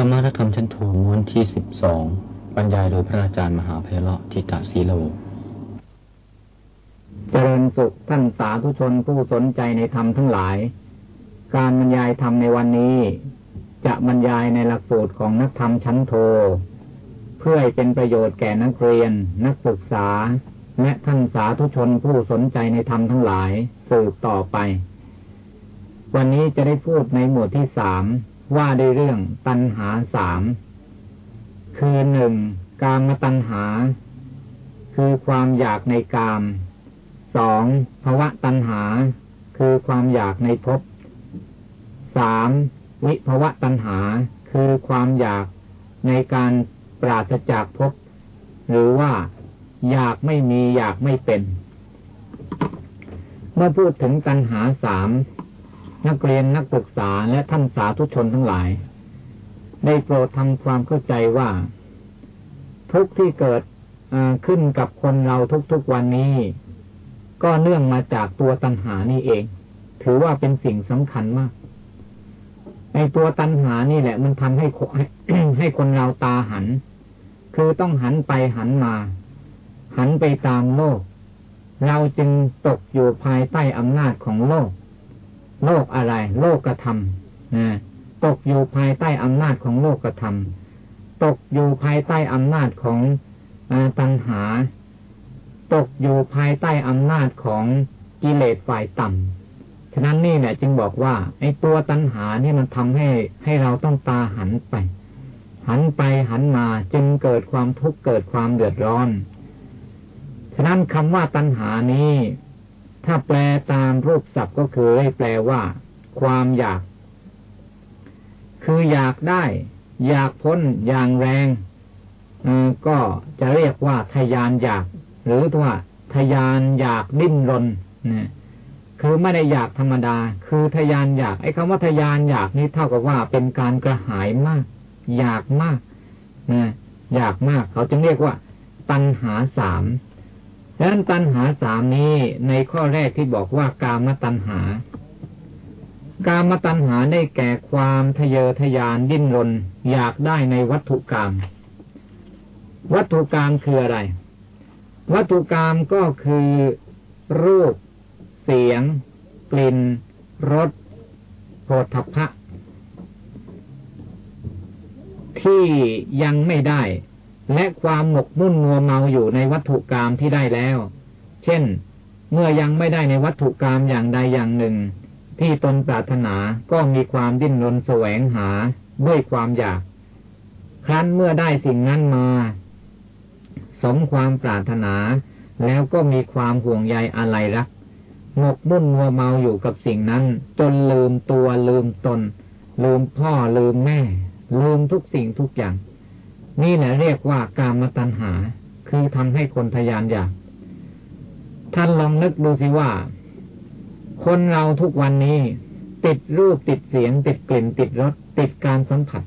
รรมะธรรมชั้นโทม้วนที่สิบสองบรรยายโดยพระอาจารย์มหาเพลาะทิตาสีโล เจริญสุขท่านสาธุชนผู้สนใจในธรรมทั้งหลาย การบรรยายธรรมในวันนี้ จะบรรยายในหลักสูตรของนักธรรมชั้นโท เพื่อให้เป็นประโยชน์แก่นักเรียน นักศึกษา และท่านสาธุชนผู้สนใจในธรรมทั้งหลายสืบต่อไป วันนี้จะได้พูดในหมวดที่สาม ว่าในเรื่องตัณหาสามคือหนึ่งกามตัณหา คือความอยากในกามสองภวะตัณหา คือความอยากในภพสามวิภวะตัณหา คือความอยากในการปราศจากภพหรือว่าอยากไม่มีอยากไม่เป็น เมื่อพูดถึงตัณหาสาม นักเรียนนักศึกษาและท่านสาธุชนทั้งหลาย ได้โปรดทำความเข้าใจว่า ทุกที่เกิดขึ้นกับคนเราทุกๆวันนี้ ก็เนื่องมาจากตัวตัณหานี่เอง ถือว่าเป็นสิ่งสำคัญมากในตัวตัณหานี่แหละ มันทำให้ให้คนเราตาหัน คือต้องหันไปหันมา หันไปตามโลก เราจึงตกอยู่ภายใต้อำนาจของโลก โลกอะไร โลกกระทำนะตกอยู่ภายใต้อำนาจของโลกกระทำตกอยู่ภายใต้อำนาจของตัณหา ตกอยู่ภายใต้อำนาจของกิเลสฝ่ายต่ำฉะนั้นนี่แหละจึงบอกว่าไอ้ตัวตัณหาเนี่ยมันทำให้ให้เราต้องตาหันไป หันไปหันมาจึงเกิดความทุกข์เกิดความเดือดร้อน ฉะนั้นคำว่าตัณหานี้ ถ้าแปลตามรูปศัพท์ก็คือให้แปลว่า ความอยาก คืออยากได้ อยากพ้นอย่างแรงก็จะเรียกว่าทยานอยาก หรือว่าทยานอยากดิ้นรนนะคือไม่ได้อยากธรรมดา คือทยานอยาก ไอ้คำว่าทยานอยากนี้เท่ากับว่าเป็นการกระหายมาก อยากมากนะอยากมาก เขาจึงเรียกว่า ตัณหาสาม ดังนั้นตัณหาสามนี้ในข้อแรกที่บอกว่ากามตัณหา กามตัณหาได้แก่ความทะเยอทะยานดิ้นรนอยากได้ในวัตถุกรรมวัตถุกรรมคืออะไร วัตถุกรรมก็คือรูป เสียง กลิ่นรสโผฏฐัพพะที่ยังไม่ได้ และความหมกมุ่นมัวเมาอยู่ในวัตถุกรรมที่ได้แล้ว เช่น เมื่อยังไม่ได้ในวัตถุกรรมอย่างใดอย่างหนึ่ง ที่ตนปรารถนาก็มีความดิ้นรนแสวงหาด้วยความอยาก ครั้นเมื่อได้สิ่งนั้นมา สมความปรารถนา แล้วก็มีความห่วงใยอะไรรักหมกมุ่นมัวเมาอยู่กับสิ่งนั้น จนลืมตัวลืมตน ลืมพ่อลืมแม่ ลืมทุกสิ่งทุกอย่าง นี่แหละเรียกว่ากามตัณหา คือทำให้คนทยานอยาก ท่านลองนึกดูสิว่า คนเราทุกวันนี้ ติดรูปติดเสียง ติดกลิ่น ติดรสติดการสัมผัส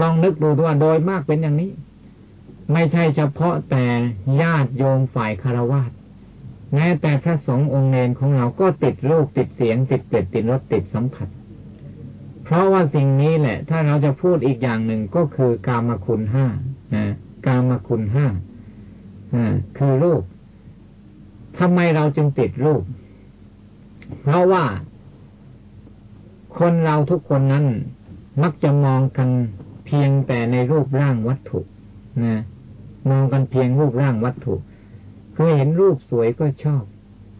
ลองนึกดูว่าโดยมากเป็นอย่างนี้ ไม่ใช่เฉพาะแต่ญาติโยมฝ่ายคารวะแม้แต่พระสงฆ์องค์เนรของเราก็ติดรูปติดเสียง ติดเกล็ดติดรสติดสัมผัส เพราะว่าสิ่งนี้แหละ ถ้าเราจะพูดอีกอย่างหนึ่งก็คือกามคุณห้านะกามคุณห้าคือรูปทำไมเราจึงติดรูป เพราะว่า คนเราทุกคนนั้น มักจะมองกันเพียงแต่ในรูปร่างวัตถุนะมองกันเพียงรูปร่างวัตถุ คือเห็นรูปสวยก็ชอบ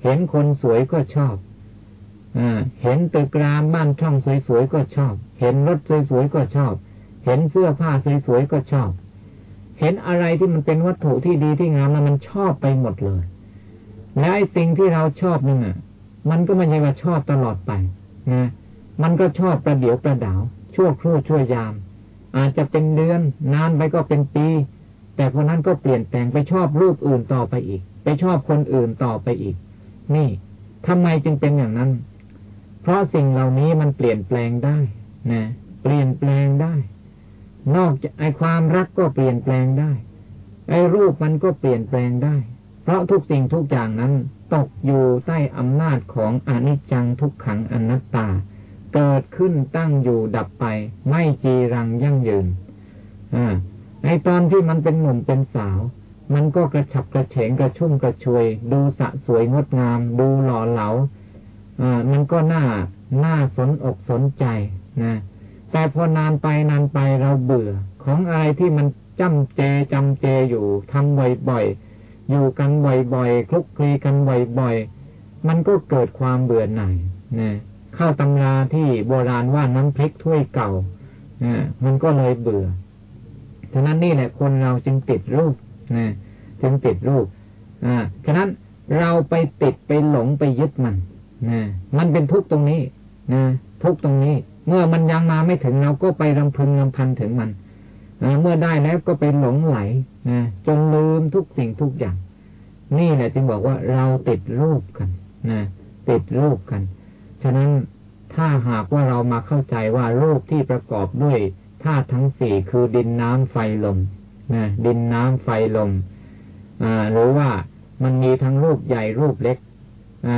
เห็นคนสวยก็ชอบ เห็นตึกรามบ้านช่องสวยๆก็ชอบ เห็นรถสวยๆก็ชอบ เห็นเสื้อผ้าสวยๆก็ชอบ เห็นอะไรที่มันเป็นวัตถุที่ดีที่งามแล้วมันชอบไปหมดเลย แล้วไอ้สิ่งที่เราชอบนั่นอะ มันก็ไม่ใช่ว่าชอบตลอดไปนะมันก็ชอบประเดี๋ยวประดาว ชั่วครู่ชั่วยาม อาจจะเป็นเดือนนานไปก็เป็นปี แต่คนนั้นก็เปลี่ยนแปลงไปชอบรูปอื่นต่อไปอีก ไปชอบคนอื่นต่อไปอีก นี่ทำไมจึงเป็นอย่างนั้น เพราะสิ่งเหล่านี้มันเปลี่ยนแปลงได้นะเปลี่ยนแปลงได้ นอกจากไอความรักก็เปลี่ยนแปลงได้ ไอรูปมันก็เปลี่ยนแปลงได้ เพราะทุกสิ่งทุกอย่างนั้น ตกอยู่ใต้อำนาจของอนิจจังทุกขังอนัตตา เกิดขึ้นตั้งอยู่ดับไป ไม่จีรังยั่งยืนอ่าในตอนที่มันเป็นหนุ่มเป็นสาว มันก็กระฉับกระเฉงกระชุ่มกระชวย ดูสะสวยงดงาม ดูหล่อเหลาอ่า มันก็น่าน่าสนอกสนใจนะ แต่พอนานไปนานไปเราเบื่อ ของอะไรที่มันจำเจจำเจอยู่ทำบ่อยๆอยู่กันบ่อยๆคลุกคลีกันบ่อยๆมันก็เกิดความเบื่อหน่ายนะเข้าตำราที่โบราณว่าน้ำพริกถ้วยเก่านะมันก็เลยเบื่อฉะนั้นนี่แหละคนเราจึงติดรูปนะจึงติดรูปอ่าฉะนั้นเราไปติดไปหลงไปยึดมัน นะมันเป็นทุกข์ตรงนี้นะทุกข์ตรงนี้ เมื่อมันยังมาไม่ถึงเราก็ไปรำพึงรำพันถึงมันเมื่อได้แล้วก็ไปหลงไหลนะจนลืมทุกสิ่งทุกอย่าง นี่แหละจึงบอกว่าเราติดรูปกันนะติดรูปกัน ฉะนั้นถ้าหากว่าเรามาเข้าใจว่ารูปที่ประกอบด้วยธาตุทั้งสี่คือดินน้ำไฟลมนะดินน้ำไฟลมอ่าหรือว่ามันมีทั้งรูปใหญ่รูปเล็ก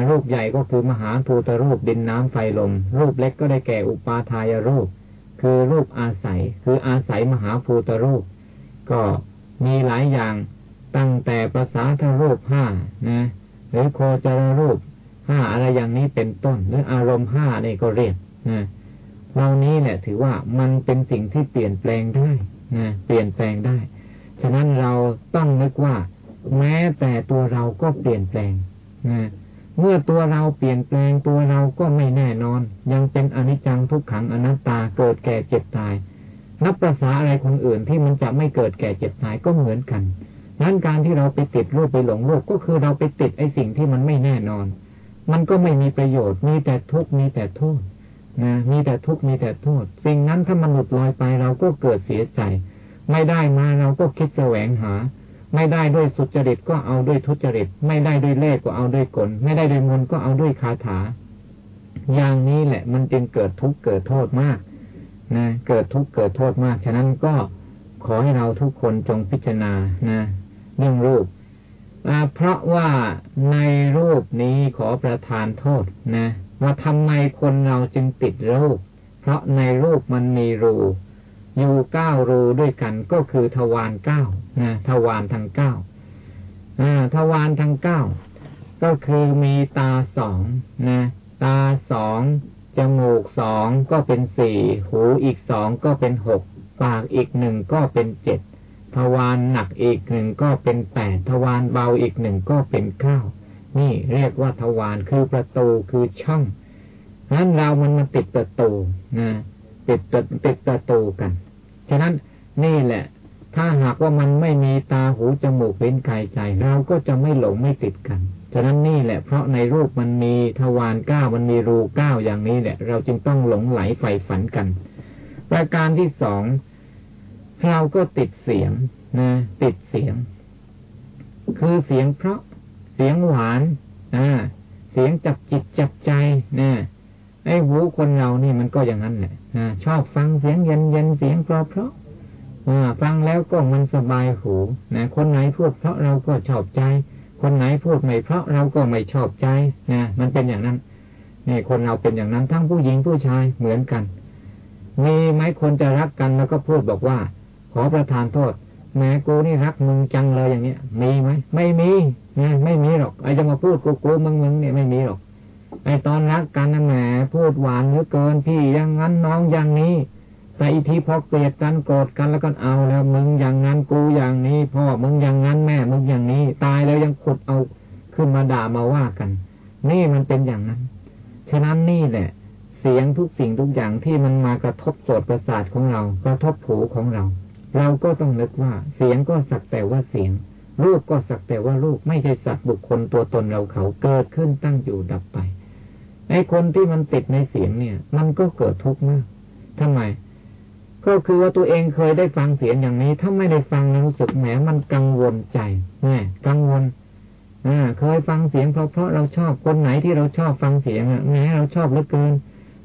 รูปใหญ่ก็คือมหาภูตรูปดินน้ำไฟลม รูปเล็กก็ได้แก่อุปาทายรูป คือรูปอาศัย คืออาศัยมหาภูตรูป ก็มีหลายอย่างตั้งแต่ภาษาทรูปห้านะหรือโคจรรูปห้าอะไรอย่างนี้เป็นต้น หรืออารมณ์ห้านี่ก็เรียกนะเหล่านี้แหละถือว่ามันเป็นสิ่งที่เปลี่ยนแปลงได้นะเปลี่ยนแปลงได้ ฉะนั้นเราต้องนึกว่า แม้แต่ตัวเราก็เปลี่ยนแปลงนะ เมื่อตัวเราเปลี่ยนแปลงตัวเราก็ไม่แน่นอน ยังเป็นอนิจจังทุกขังอนัตตาเกิดแก่เจ็บตาย นับภาษาอะไรคนอื่นที่มันจะไม่เกิดแก่เจ็บตายก็เหมือนกันนั้นการที่เราไปติดรูปไปหลงรูปก็คือเราไปติดไอ้สิ่งที่มันไม่แน่นอน มันก็ไม่มีประโยชน์ มีแต่ทุกข์มีแต่โทษนะ มีแต่ทุกข์มีแต่โทษ สิ่งนั้นถ้ามันหลุดลอยไปเราก็เกิดเสียใจ ไม่ได้มาเราก็คิดแสวงหา ไม่ได้ด้วยสุจริตก็เอาด้วยทุจริต ไม่ได้ด้วยเลขก็เอาด้วยกล ไม่ได้ด้วยมนก็เอาด้วยคาถา อย่างนี้แหละ มันจึงเกิดทุกข์เกิดโทษมากนะเกิดทุกข์เกิดโทษมาก ฉะนั้นก็ขอให้เราทุกคนจงพิจารณานะเรื่องรูปเพราะว่าในรูปนี้ขอประทานโทษนะว่าทำไมคนเราจึงติดรูป เพราะในรูปมันมีรู อยู่เก้ารูด้วยกันก็คือทวารเก้านะทวารทั้งเก้าทวารทั้งเก้าก็คือมีตาสองนะ ตาสองจมูกสองก็เป็นสี่หูอีกสองก็เป็นหกปากอีกหนึ่งก็เป็นเจ็ดทวารหนักอีกหนึ่งก็เป็นแปดทวารเบาอีกหนึ่งก็เป็นเก้านี่เรียกว่าทวารคือประตูคือช่องนั้นเรามันมาติดประตูนะติดติดประตูกัน ฉะนั้นนี่แหละ ถ้าหากว่ามันไม่มีตาหูจมูกลิ้นกายใจ เราก็จะไม่หลงไม่ติดกัน ฉะนั้นนี่แหละ เพราะในรูปมันมีทวารเก้ามันมีรูเก้าอย่างนี้แหละ เราจึงต้องหลงไหลใฝ่ฝันกัน ประการที่สองเราก็ติดเสียงนะ ติดเสียง คือเสียงเพราะเสียงหวานอ่าเสียงจับจิตจับใจนะ ไอ้หูคนเรานี่มันก็อย่างนั้นแหละชอบฟังเสียงเย็นเย็นเสียงเพราะเพราะฟังแล้วก็มันสบายหูนะคนไหนพูดเพราะเราก็ชอบใจ คนไหนพูดไม่เพราะเราก็ไม่ชอบใจนะมันเป็นอย่างนั้นนี่คนเราเป็นอย่างนั้นทั้งผู้หญิงผู้ชายเหมือนกัน มีไหมคนจะรักกันแล้วก็พูดบอกว่า ขอประทานโทษแม่กูนี่รักมึงจังเลยอย่างเนี้ย มีไหมไม่มีนะไม่มีหรอกไอ้จะมาพูดกูกูมึงมึงเนี่ยไม่มีหรอก ไอตอนรักกันนะแหมพูดหวานเหลือเกินพี่อย่างนั้นน้องอย่างนี้ แต่อีทีพอเกลียดกันโกรธกันแล้วก็เอาแล้วมึงอย่างนั้นกูอย่างนี้พ่อมึงอย่างนั้นแม่มึงอย่างนี้ ตายแล้วยังขุดเอาขึ้นมาด่ามาว่ากัน นี่มันเป็นอย่างนั้น ฉะนั้นนี่แหละ เสียงทุกสิ่งทุกอย่างที่มันมากระทบโสตประสาทของเรา กระทบหูของเรา เราก็ต้องนึกว่า เสียงก็สักแต่ว่าเสียงรูปก็สักแต่ว่ารูปไม่ใช่สัตว์บุคคลตัวตนเราเขาเกิดขึ้นตั้งอยู่ดับไป ไอ้คนที่มันติดในเสียงเนี่ย มันก็เกิดทุกข์มากทำไม ก็คือว่าตัวเองเคยได้ฟังเสียงอย่างนี้ ถ้าไม่ได้ฟังรู้สึกแหมมันกังวลใจแหมกังวลอ่าเคยฟังเสียงเพราะเพราะเราชอบคนไหนที่เราชอบฟังเสียงอะแหมเราชอบเหลือเกิน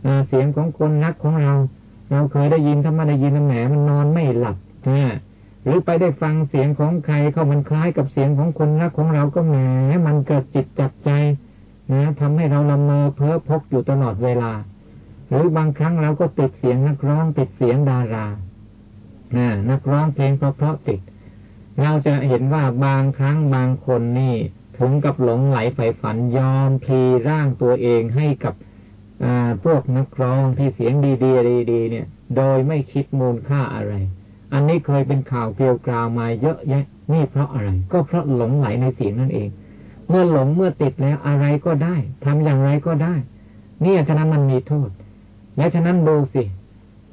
อ่าเสียงของคนนักของเรา เราเคยได้ยินถ้าไม่ได้ยินแหมมันนอนไม่หลับอ่าหรือไปได้ฟังเสียงของใครเขามันคล้ายกับเสียงของคนรักของเราก็แหมมันเกิดจิตจับใจ นะทำให้เราละเมอเพ้อพกอยู่ตลอดเวลา หรือบางครั้งเราก็ติดเสียงนักร้องติดเสียงดารานักร้องเพลงเพราะๆติด เราจะเห็นว่าบางครั้งบางคนนี่ถึงกับหลงไหลใฝ่ฝันยอมพลีร่างตัวเองให้กับพวกนักร้องที่เสียงดีๆดีๆเนี่ย โดยไม่คิดมูลค่าอะไร อันนี้เคยเป็นข่าวเกลียวกราวมาเยอะแยะ นี่เพราะอะไร ก็เพราะหลงไหลในเสียงนั่นเอง เมื่อหลงเมื่อติดแล้วอะไรก็ได้ทำอย่างไรก็ได้ เนี่ยฉะนั้นมันมีโทษ และฉะนั้นดูสิ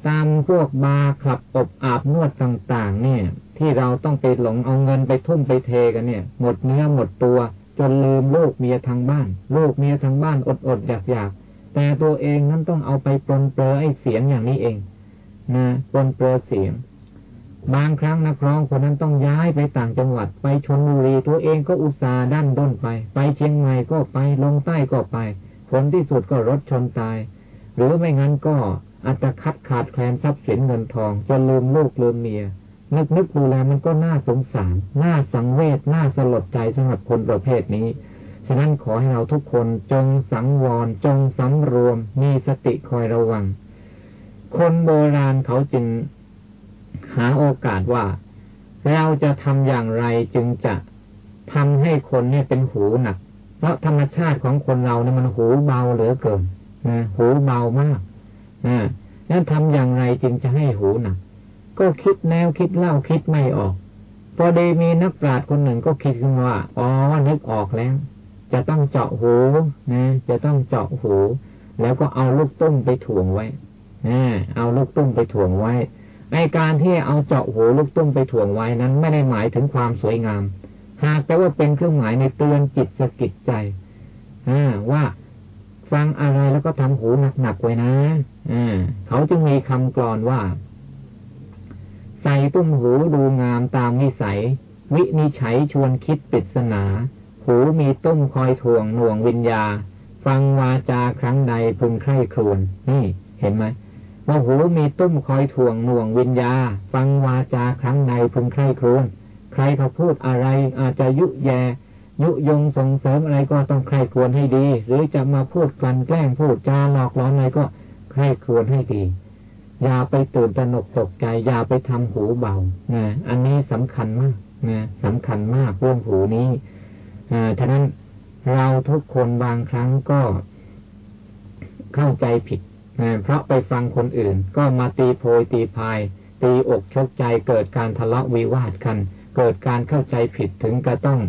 ตามพวกบาร์คลับอบอาบนวดต่าง ๆ เนี่ย ที่เราต้องไปหลงเอาเงินไปทุ่มไปเทกันเนี่ย หมดเนื้อหมดตัว จนลืมลูกเมียทางบ้านลูกเมียทางบ้านอดอดอยากอยากแต่ตัวเองนั้นต้องเอาไปปลนเปลือไอ้เสียงอย่างนี้เองนะปลนเปลือเสียง บางครั้งนักร้องคนนั้นต้องย้ายไปต่างจังหวัดไปชนบุรีตัวเองก็อุตส่าห์ดันด้นไป ไปเชียงใหม่ก็ไปลงใต้ก็ไป ผลที่สุดก็รถชนตาย หรือไม่งั้นก็อัตคัดขาดแคลนทรัพย์สินเงินทองจนลืมลูกลืมเมียนึกนึกดูแลมันก็น่าสงสาร น่าสังเวชน่าสลดใจสำหรับคนประเภทนี้ ฉะนั้นขอให้เราทุกคนจงสังวรจงสำรวมมีสติคอยระวัง คนโบราณเขาจึง หาโอกาสว่า เราจะทำอย่างไรจึงจะทำให้คนเนี่ยเป็นหูหนัก เพราะธรรมชาติของคนเราเนี่ยมันหูเบาเหลือเกินนะหูเบามากนะนั้นทำอย่างไรจึงจะให้หูหนัก ก็คิดแนวคิดเล่าคิดไม่ออก พอดีมีนักปราชญ์คนหนึ่งก็คิดขึ้นว่าอ๋อนึกออกแล้ว จะต้องเจาะหูนะจะต้องเจาะหู แล้วก็เอาลูกตุ้มไปถ่วงไว้นะเอาลูกตุ้มไปถ่วงไว้ ไอการที่เอาเจาะหูลูกตุ้มไปถ่วงไว้นั้น ไม่ได้หมายถึงความสวยงาม หากแต่ว่าเป็นเครื่องหมายในเตือนจิตสะกิดใจว่าฟังอะไรแล้วก็ทำหูหนักๆไว้นะเขาจึงมีคำกรอนว่า ใส่ตุ้มหูดูงามตามนิสัย วินิฉัยชวนคิดปริศนา หูมีตุ้มคอยถ่วงหน่วงวิญญา ฟังวาจาครั้งใดพึงใคร่ครวญนี่ เห็นไหม ว่าหูมีตุ้มคอยถ่วงหน่วงวิญญา ฟังวาจาครั้งใดพึงใคร่ครวญใครเขาพูดอะไรอาจจะยุแย ยุยงส่งเสริมอะไรก็ต้องใคร่ครวญให้ดี หรือจะมาพูดกลั่นแกล้งพูดจาหลอกล้ออะไรก็ใคร่ครวญให้ดี อย่าไปตื่นตระหนกตกใจ อย่าไปทำหูเบานะอันนี้สำคัญมากนะสำคัญมากเรื่องหูนี้ฉะนั้นเราทุกคนบางครั้งก็เข้าใจผิด เพราะไปฟังคนอื่น ก็มาตีโพยตีพาย ตีอกชกใจเกิดการทะเลาะวิวาทกัน เกิดการเข้าใจผิดถึงก็ต้อง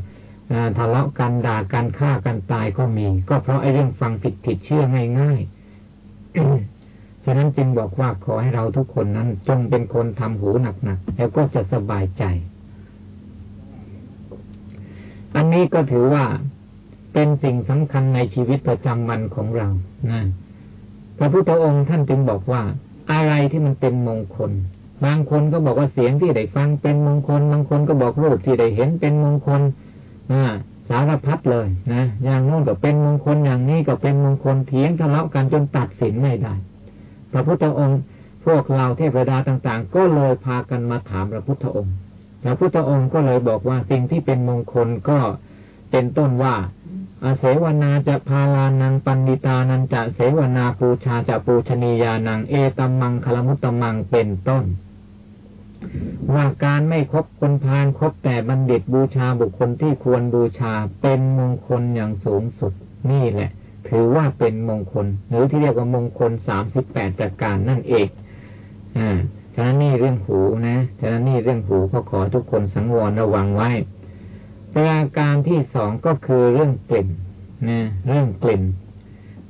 ทะเลาะกันด่ากันฆ่ากันตายก็มี ก็เพราะไอ้เรื่องฟังผิดผิดเชื่อง่ายๆ ฉะนั้นจึงบอกว่าขอให้เราทุกคนนั้นจงเป็นคนทำหูหนักๆแล้วก็จะสบายใจ อันนี้ก็ถือว่าเป็นสิ่งสำคัญในชีวิตประจำวันของเรานะ พระพุทธองค์ท่านจึงบอกว่า อะไรที่มันเป็นมงคล บางคนก็บอกว่าเสียงที่ได้ฟังเป็นมงคล บางคนก็บอกรูปที่ได้เห็นเป็นมงคลนะสารพัดเลยนะอย่างโน้นก็เป็นมงคลอย่างนี้ก็เป็นมงคลเถียงทะเลาะกันจนตัดสินไม่ได้ พระพุทธองค์พวกเราเทพดาต่างๆ ก็เลยพากันมาถามพระพุทธองค์ พระพุทธองค์ก็เลยบอกว่าสิ่งที่เป็นมงคลก็เป็นต้นว่า อาเสวนาจะพาลานังปันดิตานันจะเสวนาปูชาจะปูชนียานังเอตัมมังคลมุตตมังเป็นต้น ว่าการไม่คบคนพาลคบแต่บัณฑิตบูชาบุคคลที่ควรบูชาเป็นมงคลอย่างสูงสุดนี่แหละ ถือว่าเป็นมงคล หรือที่เรียกว่ามงคลสามสิบแปดประการนั่นเองอ่าฉะนั้นนี่เรื่องหูนะฉะนั้นนี่เรื่องหูก็ขอทุกคนสังวรระวังไว้ ประการที่สองก็คือเรื่องกลิ่นนะเรื่องกลิ่น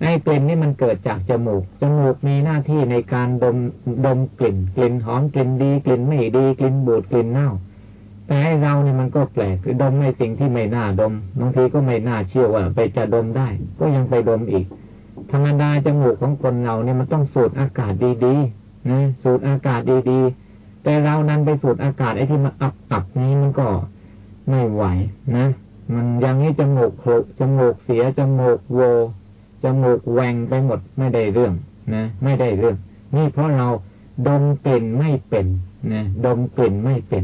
ไอ้กลิ่นนี่มันเกิดจากจมูก จมูกมีหน้าที่ในการดมดมกลิ่น กลิ่นหอมกลิ่นดีกลิ่นไม่ดีกลิ่นบูดกลิ่นเน่า แต่ให้เราเนี่ยมันก็แปลกคือดมไม่สิ่งที่ไม่น่าดมบางทีก็ไม่น่าเชื่อว่า ไปจะดมได้ ก็ยังไปดมอีก ธรรมดาจมูกของคนเราเนี่ยมันต้องสูดอากาศดีๆนะสูดอากาศดีๆแต่เรานั้นไปสูดอากาศไอ้ที่มันอับๆนี้มันก็ ไม่ไหวนะ มันย่างนี้จมูกโคจมูกเสียจมูกโวจมูกแหวงไปหมดไม่ได้เรื่องนะไม่ได้เรื่อง นี่เพราะเราดมกลิ่นไม่เป็นนะดมกลิ่นไม่เป็น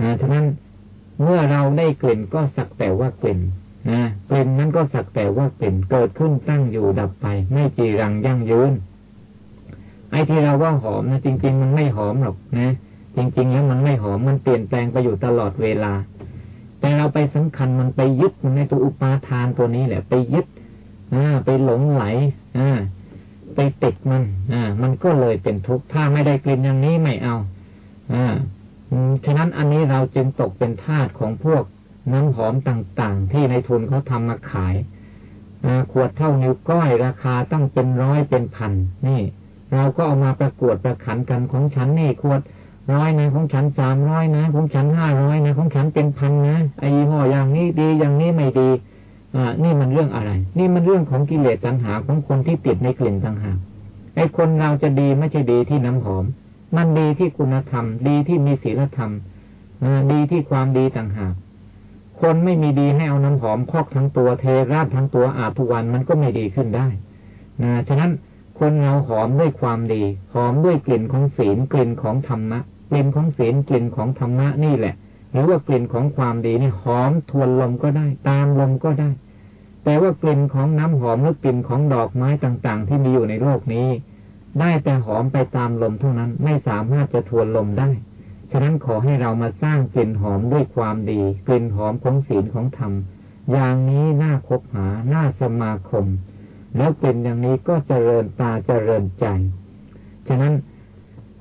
นะฉะนั้นเมื่อเราได้กลิ่นก็สักแต่ว่ากลิ่นนะกลิ่นนั้นก็สักแต่ว่ากลิ่นเกิดขึ้นตั้งอยู่ดับไป ไม่จีรังยั่งยืนไอ้ที่เราว่าหอมนะจริง ๆ มันไม่หอมหรอกนะจริง ๆ แล้วมันไม่หอมมันเปลี่ยนแปลงไปอยู่ตลอดเวลา แต่เราไปสำคัญมันไปยึดมันในตัวอุปาทานตัวนี้แหละ ไปยึดอ่าไปหลงไหลอ่าไปติดมัน อ่า มันก็เลยเป็นทุกข์ถ้าไม่ได้กลิ่นอย่างนี้ไม่เอา อ่าฉะนั้นอันนี้เราจึงตกเป็นทาสของพวกน้ำหอมต่างๆ ที่ในทุนเขาทำมาขายขวดเท่านิ้วก้อยราคาตั้งเป็นร้อยเป็นพันนี่ เราก็เอามาประกวดประขันกันของฉันนี่ขวด ร้อยนะของฉันสามร้อยนะของฉันห้าร้อยนะของฉันเป็นพันนะไอ้ห่ออย่างนี้ดีอย่างนี้ไม่ดี อ่า นี่มันเรื่องอะไร นี่มันเรื่องของกิเลสตัณหาของคนที่ติดในกลิ่นต่างหากไอ้คนเราจะดีไม่ใช่ดีที่น้ำหอม มันดีที่คุณธรรม ดีที่มีศีลธรรมดีที่ความดีต่างหากคนไม่มีดีให้เอาน้ำหอมพอกทั้งตัวเทราดทั้งตัวอาบทุกวันมันก็ไม่ดีขึ้นได้นะฉะนั้นคนเราหอมด้วยความดี หอมด้วยกลิ่นของศีลกลิ่นของธรรมะ ลิ่นของศีลกลิ่นของธรรมะนี่แหละ หรือว่ากลิ่นของความดีนี่หอมทวนลมก็ได้ ตามลมก็ได้ แต่ว่ากลิ่นของน้ำหอมหรือกลิ่นของดอกไม้ต่างๆ ที่มีอยู่ในโลกนี้ ได้แต่หอมไปตามลมเท่านั้นไม่สามารถจะทวนลมได้ฉะนั้นขอให้เรามาสร้างกลิ่นหอมด้วยความดี กลิ่นหอมของศีลของธรรม อย่างนี้น่าคบหาน่าสมาคม แล้วเป็นอย่างนี้ก็เจริญตาเจริญใจ ฉะนั้น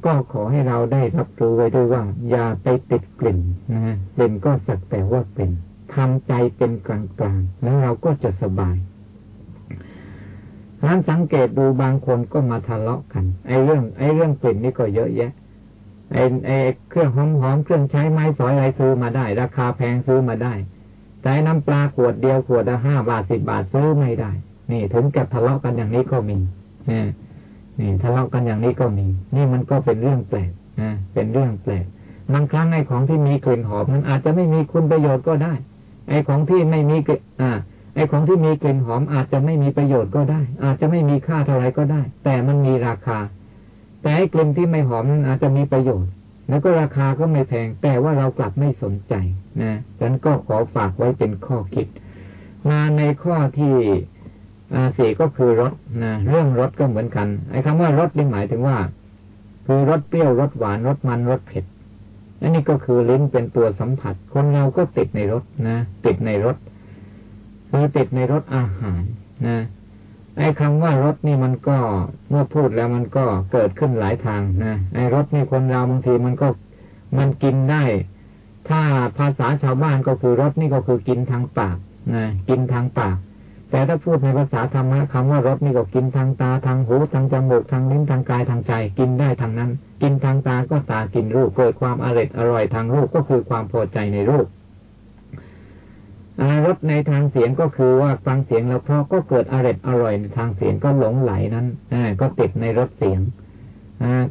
ก็ขอให้เราได้รับรู้ไว้ด้วยว่าอย่าไปติดกลิ่นนะเป็นก็สักแต่ว่าเป็นทำใจเป็นกลางกลางแล้วเราก็จะสบายนั้นสังเกตดูบางคนก็มาทะเลาะกัน ไอ้เรื่อง ไอ้เรื่องกลิ่นนี่ก็เยอะแยะ ไอ้ไอ้เครื่องหอมหอมเครื่องใช้ไม้สอยอะไรซื้อมาได้ ราคาแพงซื้อมาได้ แต่น้ำปลาขวดเดียวขวดละห้าบาทสิบบาทซื้อไม่ได้ นี่ถึงกับทะเลาะกันอย่างนี้ก็มีนี่นี่ ทะเลาะกันอย่างนี้ก็มี นี่มันก็เป็นเรื่องแปลกนะเป็นเรื่องแปลกบางครั้งไอ้ของที่มีกลิ่นหอมมันอาจจะไม่มีคุณประโยชน์ก็ได้ ไอ้ของที่ไม่มีอ่า ไอ้ของที่มีกลิ่นหอมอาจจะไม่มีประโยชน์ก็ได้ อาจจะไม่มีค่าเท่าไรก็ได้ แต่มันมีราคา แต่ไอ้กลิ่นที่ไม่หอมอาจจะมีประโยชน์ แล้วก็ราคาก็ไม่แพง แต่ว่าเรากลับไม่สนใจนะฉะนั้นก็ขอฝากไว้เป็นข้อคิด มาในข้อที่ สี่ก็คือรสนะเรื่องรสก็เหมือนกัน ไอ้คำว่ารสนี่หมายถึงว่า คือรสเปรี้ยวรสหวานรสมันรสเผ็ดอันนี้ก็คือลิ้นเป็นตัวสัมผัส คนเราก็ติดในรสนะติดในรสคือติดในรสอาหารนะไอ้คำว่ารถนี่มันก็เมื่อพูดแล้วมันก็เกิดขึ้นหลายทางนะไอ้รถนี่คนเราบางทีมันก็มันกินได้ ถ้าภาษาชาวบ้านก็คือรถนี่ก็คือกินทางปากนะกินทางปาก แต่ถ้าพูดในภาษาธรรมะคำว่ารสนี่ก็กินทางตาทางหูทางจมูกทางลิ้นทางกายทางใจ กินได้ทางนั้น กินทางตาก็ตากินรูปเกิดความอร่อยอร่อยทางรูปก็คือความพอใจในรูปรสในทางเสียงก็คือว่าฟังเสียงแล้วเพราะก็เกิดอร่อยอร่อยในทางเสียงก็หลงไหลนั้นก็ติดในรสเสียง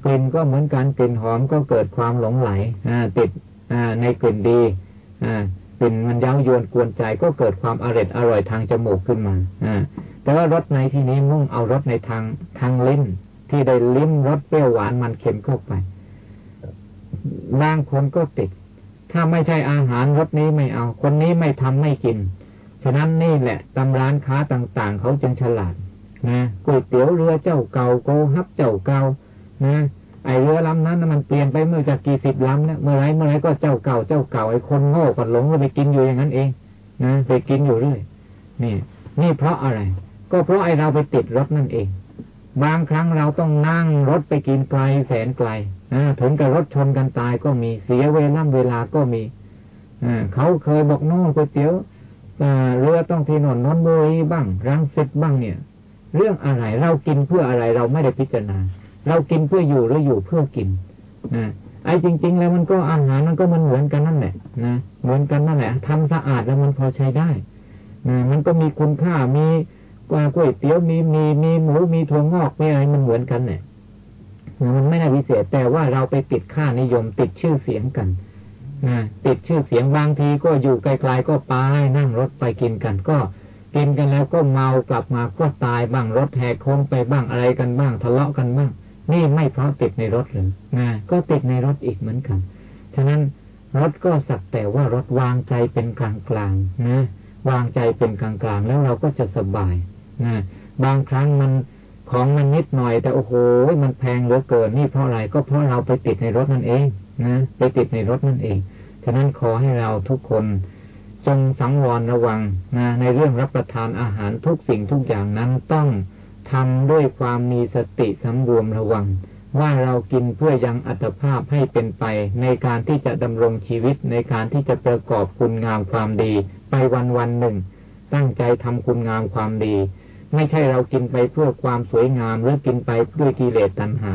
กลิ่นก็เหมือนกันกลิ่นหอมก็เกิดความหลงไหลติดในกลิ่นดี ลิ่นมันเย้ายวนกวนใจก็เกิดความอร่อยอร่อยทางจมูกขึ้นมาแต่ว่ารสในที่นี้มุ่งเอารสในทางทางลิ้นที่ได้ลิ้มรสเปรี้ยวหวานมันเค็มเข้าไปบางคนก็ติด ถ้าไม่ใช่อาหารรสนี้ไม่เอา คนนี้ไม่ทำไม่กิน ฉะนั้นนี่แหละตำร้านค้าต่างๆ เขาจึงฉลาดนะก๋วยเตี๋ยวเรือเจ้าเก่าโกฮับเจ้าเก่านะ ไอเรือลำนั้นมันเปลี่ยนไปเมื่อจากกี่สิบลำเนี่ยเมื่อไรเมื่อไรก็เจ้าเก่าเจ้าเก่าไอคนโง่ก็หลงก็ไปกินอยู่อย่างนั้นเองนะไปกินอยู่เรื่อยนี่ นี่เพราะอะไร ก็เพราะไอเราไปติดรถนั่นเอง บางครั้งเราต้องนั่งรถไปกินไกลแสนไกลถึงกับรถชนกันตายก็มีเสียเวลาเวลาก็มีอเขาเคยบอกน้องก๋วยเตี๋ยวเรือต้องที่นนนนบุรีบ้างรังสิตบ้างเนี่ย เรื่องอะไรเรากินเพื่ออะไรเราไม่ได้พิจารณา เรากินเพื่ออยู่หรืออยู่เพื่อกินนะไอ้จริง ๆ แล้วมันก็อาหารมันก็มันเหมือนกันนั่นแหละนะเหมือนกันนั่นแหละทำสะอาดแล้วมันพอใช้ได้นะมันก็มีคุณค่ามีกว่าก๋วยเตี๋ยวมีมีมีหมูมีถั่วงอกมีอะไรมันเหมือนกันเนี่ยมันไม่ได้พิเศษแต่ว่าเราไปติดค่านิยมติดชื่อเสียงกันนะติดชื่อเสียงบางทีก็อยู่ไกลๆก็ไปนั่งรถไปกินกัน ก็กินกันแล้วก็เมากลับมาก็ตายบ้างรถแหกโค้งไปบ้างอะไรกันบ้าง ทะเลาะกันบ้าง นี่ไม่เพราะติดในรถหรือนะก็ติดในรถอีกเหมือนกัน ฉะนั้นรถก็สักแต่ว่ารถวางใจเป็นกลางกลางนะ วางใจเป็นกลางกลางแล้วเราก็จะสบายนะบางครั้งมันของมันนิดหน่อย แต่โอ้โหมันแพงเหลือเกินนี่เพราะอะไรก็เพราะเราไปติดในรถนั่นเองนะไปติดในรถนั่นเอง ฉะนั้นขอให้เราทุกคนจงสังวรระวังนะในเรื่องรับประทานอาหารทุกสิ่งทุกอย่างนั้นต้อง ทำด้วยความมีสติสำรวมระวัง ว่าเรากินเพื่อยังอัตภาพให้เป็นไป ในการที่จะดำรงชีวิตในการที่จะประกอบคุณงามความดี ไปวันวันหนึ่ง ตั้งใจทำคุณงามความดี ไม่ใช่เรากินไปเพื่อความสวยงามหรือกินไปเพื่อกิเลสตัณหา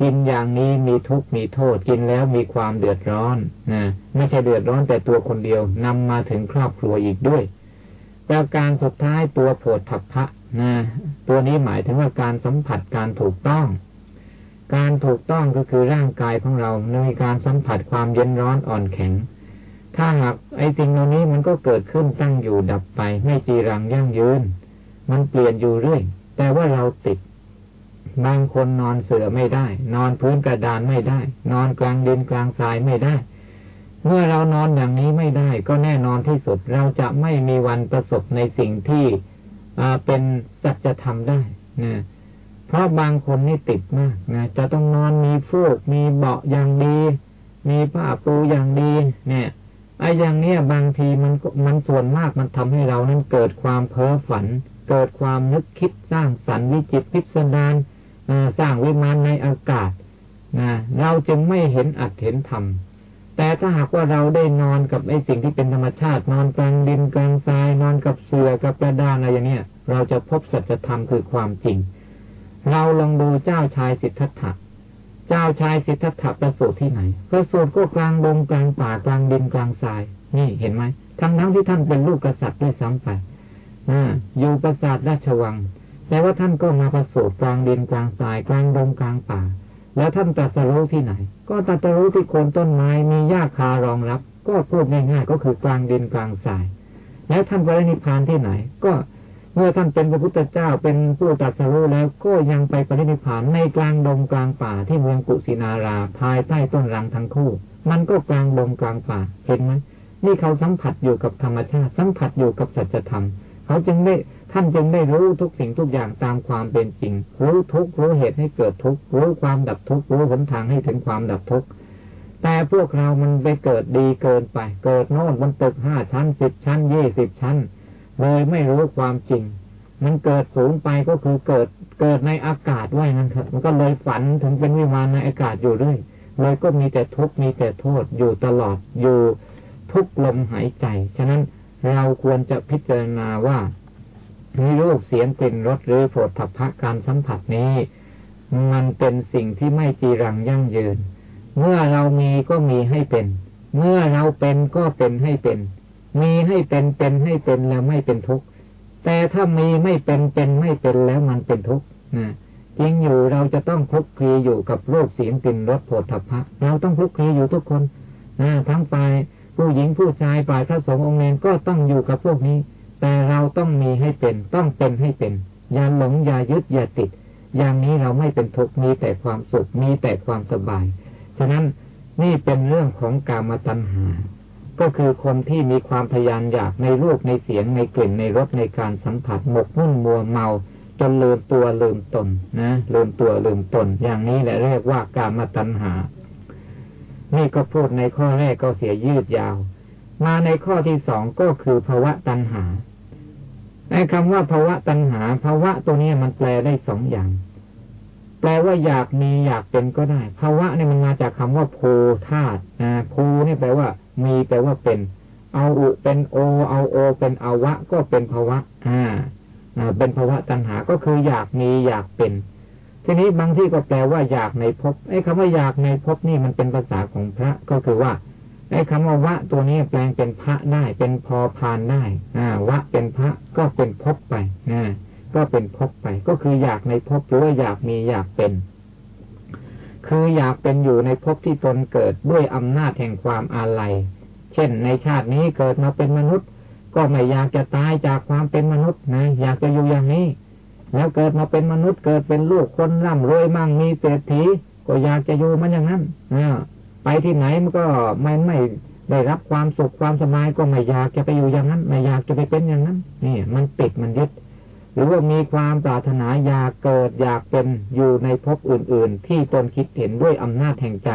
กินอย่างนี้มีทุกข์มีโทษกินแล้วมีความเดือดร้อนนะไม่ใช่เดือดร้อนแต่ตัวคนเดียวนำมาถึงครอบครัวอีกด้วยประการสุดท้ายตัวโผฏฐัพพะ นะตัวนี้หมายถึงว่าการสัมผัสการถูกต้อง การถูกต้องก็คือร่างกายของเราในการสัมผัสความเย็นร้อนอ่อนแข็ง ถ้าหากไอ้สิ่งเหล่านี้มันก็เกิดขึ้นตั้งอยู่ดับไป ไม่จีรังยั่งยืน มันเปลี่ยนอยู่เรื่อย แต่ว่าเราติด บางคนนอนเสือไม่ได้ นอนพื้นกระดานไม่ได้ นอนกลางดินกลางทรายไม่ได้เมื่อเรานอนอย่างนี้ไม่ได้ ก็แน่นอนที่สุดเราจะไม่มีวันประสบในสิ่งที่ เป็นสัจธรรมได้นะเพราะบางคนนี่ติดมากนะจะต้องนอนมีฟูก มีเบาะอย่างดี มีผ้าปูอย่างดี เนี่ยไอ้อย่างเนี้ยบางทีมันมันส่วนมากมันทำให้เรานั้นเกิดความเพ้อฝัน เกิดความนึกคิดสร้างสรรค์วิจิตพิสดารสร้างวิมานในอากาศนะเราจึงไม่เห็นอัดเห็นธรรม แต่ถ้าหากว่าเราได้นอนกับไอ้สิ่งที่เป็นธรรมชาติ นอนกลางดินกลางทราย นอนกับเสือกับกระดานอะไรอย่างเนี้ยเราจะพบสัจธรรมคือความจริง เราลองดูเจ้าชายสิทธัตถะเจ้าชายสิทธัตถะประสูติที่ไหน ประสูติก็กลางดงกลางป่ากลางดินกลางทราย นี่เห็นไหมทั้งทั้งที่ท่านเป็นลูกกษัตริย์ด้วยซ้ำไปอยู่ปราสาทราชวัง แต่ว่าท่านก็มาประสูติกลางดินกลางทรายกลางดงกลางป่า แล้วท่านตรัสรู้ที่ไหน ก็ตรัสรู้ที่โคนต้นไม้มีหญ้าคารองรับ ก็พูดง่ายๆก็คือกลางดินกลางทราย แล้วท่านปรินิพานที่ไหน ก็เมื่อท่านเป็นพระพุทธเจ้าเป็นผู้ตรัสรู้แล้วก็ยังไปปรินิพานในกลางดงกลางป่าที่เมืองกุสินาราภายใต้ต้นรังทั้งคู่ มันก็กลางดงกลางป่าเห็นไหมนี่เขาสัมผัสอยู่กับธรรมชาติสัมผัสอยู่กับสัจธรรม เขาจึงได้ท่านจึงได้รู้ทุกสิ่งทุกอย่างตามความเป็นจริง รู้ทุกรู้เหตุให้เกิดทุกรู้ความดับทุกรู้หนทางให้ถึงความดับทุกแต่พวกเรามันไปเกิดดีเกินไป เกิดโน่นบนตึกห้าชั้นสิบชั้นยี่สิบชั้นเลยไม่รู้ความจริง มันเกิดสูงไปก็คือเกิดเกิดในอากาศไว้นั่นเถอะมันก็เลยฝันถึงเป็นวิมานในอากาศอยู่เรื่อยเลยก็มีแต่ทุกข์มีแต่โทษอยู่ตลอดอยู่ทุกลมหายใจ ฉะนั้น เราควรจะพิจารณาว่ามีรูปเสียงกลิ่นรสหรือโผฏฐัพพะการสัมผัสนี้ มันเป็นสิ่งที่ไม่จีรังยั่งยืน เมื่อเรามีก็มีให้เป็น เมื่อเราเป็นก็เป็นให้เป็น มีให้เป็นเป็นให้เป็นแล้วไม่เป็นทุกข์แต่ถ้ามีไม่เป็นเป็นไม่เป็นแล้วมันเป็นทุกข์นะจริงอยู่เราจะต้องคลุกคลีอยู่กับรูปเสียงกลิ่นรสโผฏฐัพพะเราต้องคลุกคลีอยู่ทุกคนนะทั้งฝ่าย ผู้หญิงผู้ชายฝ่ายพระสงฆ์องค์เนรก็ต้องอยู่กับพวกนี้ แต่เราต้องมีให้เป็น ต้องเป็นให้เป็น อย่าหลงอย่ายึดอย่าติด อย่างนี้เราไม่เป็นทุกข์มีแต่ความสุขมีแต่ความสบาย ฉะนั้นนี่เป็นเรื่องของกามตัณหา ก็คือคนที่มีความพยานอยากในรูปในเสียงในกลิ่นในรสในการสัมผัสหมกมุ่นมัวเมาจนลืมตัวลืมตนนะลืมตัวลืมตน อย่างนี้แหละเรียกว่ากามตัณหา นี่ก็พูดในข้อแรกก็เสียยืดยาว มาในข้อที่สองก็คือภาวะตัณหาไอ้คำว่าภาวะตัณหาภาวะตัวนี้มันแปลได้สองอย่าง แปลว่าอยากมีอยากเป็นก็ได้ ภาวะเนี่ยมันมาจากคำว่าภูธาตุนะภูนี่แปลว่า มีแปลว่าเป็น เอาอุเป็นโอ เอาโอ เป็นอวะ ก็เป็นภาวะ อ่าเป็นภาวะตัณหาก็คืออยากมีอยากเป็น ทีนี้บางที่ก็แปลว่าอยากในภพไอ้คำว่าอยากในภพนี่มันเป็นภาษาของพระก็คือว่าไอ้คำว่าวะตัวนี้แปลงเป็นพระได้ เป็นพอพานได้อ่าวะเป็นพระก็เป็นพบไปนะก็เป็นพบไป ก็คืออยากในพบหรือว่าอยากมีอยากเป็น คืออยากเป็นอยู่ในภพที่ตนเกิดด้วยอำนาจแห่งความอาลัย เช่น ในชาตินี้เกิดมาเป็นมนุษย์ ก็ไม่อยากจะตายจากความเป็นมนุษย์นะอยากจะอยู่อย่างนี้ แล้วเกิดมาเป็นมนุษย์เกิดเป็นลูกคนร่ำรวยมั่งมีเศรษฐีก็อยากจะอยู่มันอย่างนั้นนะไปที่ไหนมันก็ไม่ไม่ได้รับความสุขความสบายก็ไม่อยากจะไปอยู่อย่างนั้น ไม่อยากจะไปเป็นอย่างนั้นนี่มันติดมันยึดหรือว่ามีความปรารถนาอยากเกิดอยากเป็นอยู่ในภพอื่น ๆ ที่ตนคิดเห็นด้วยอำนาจแห่งใจ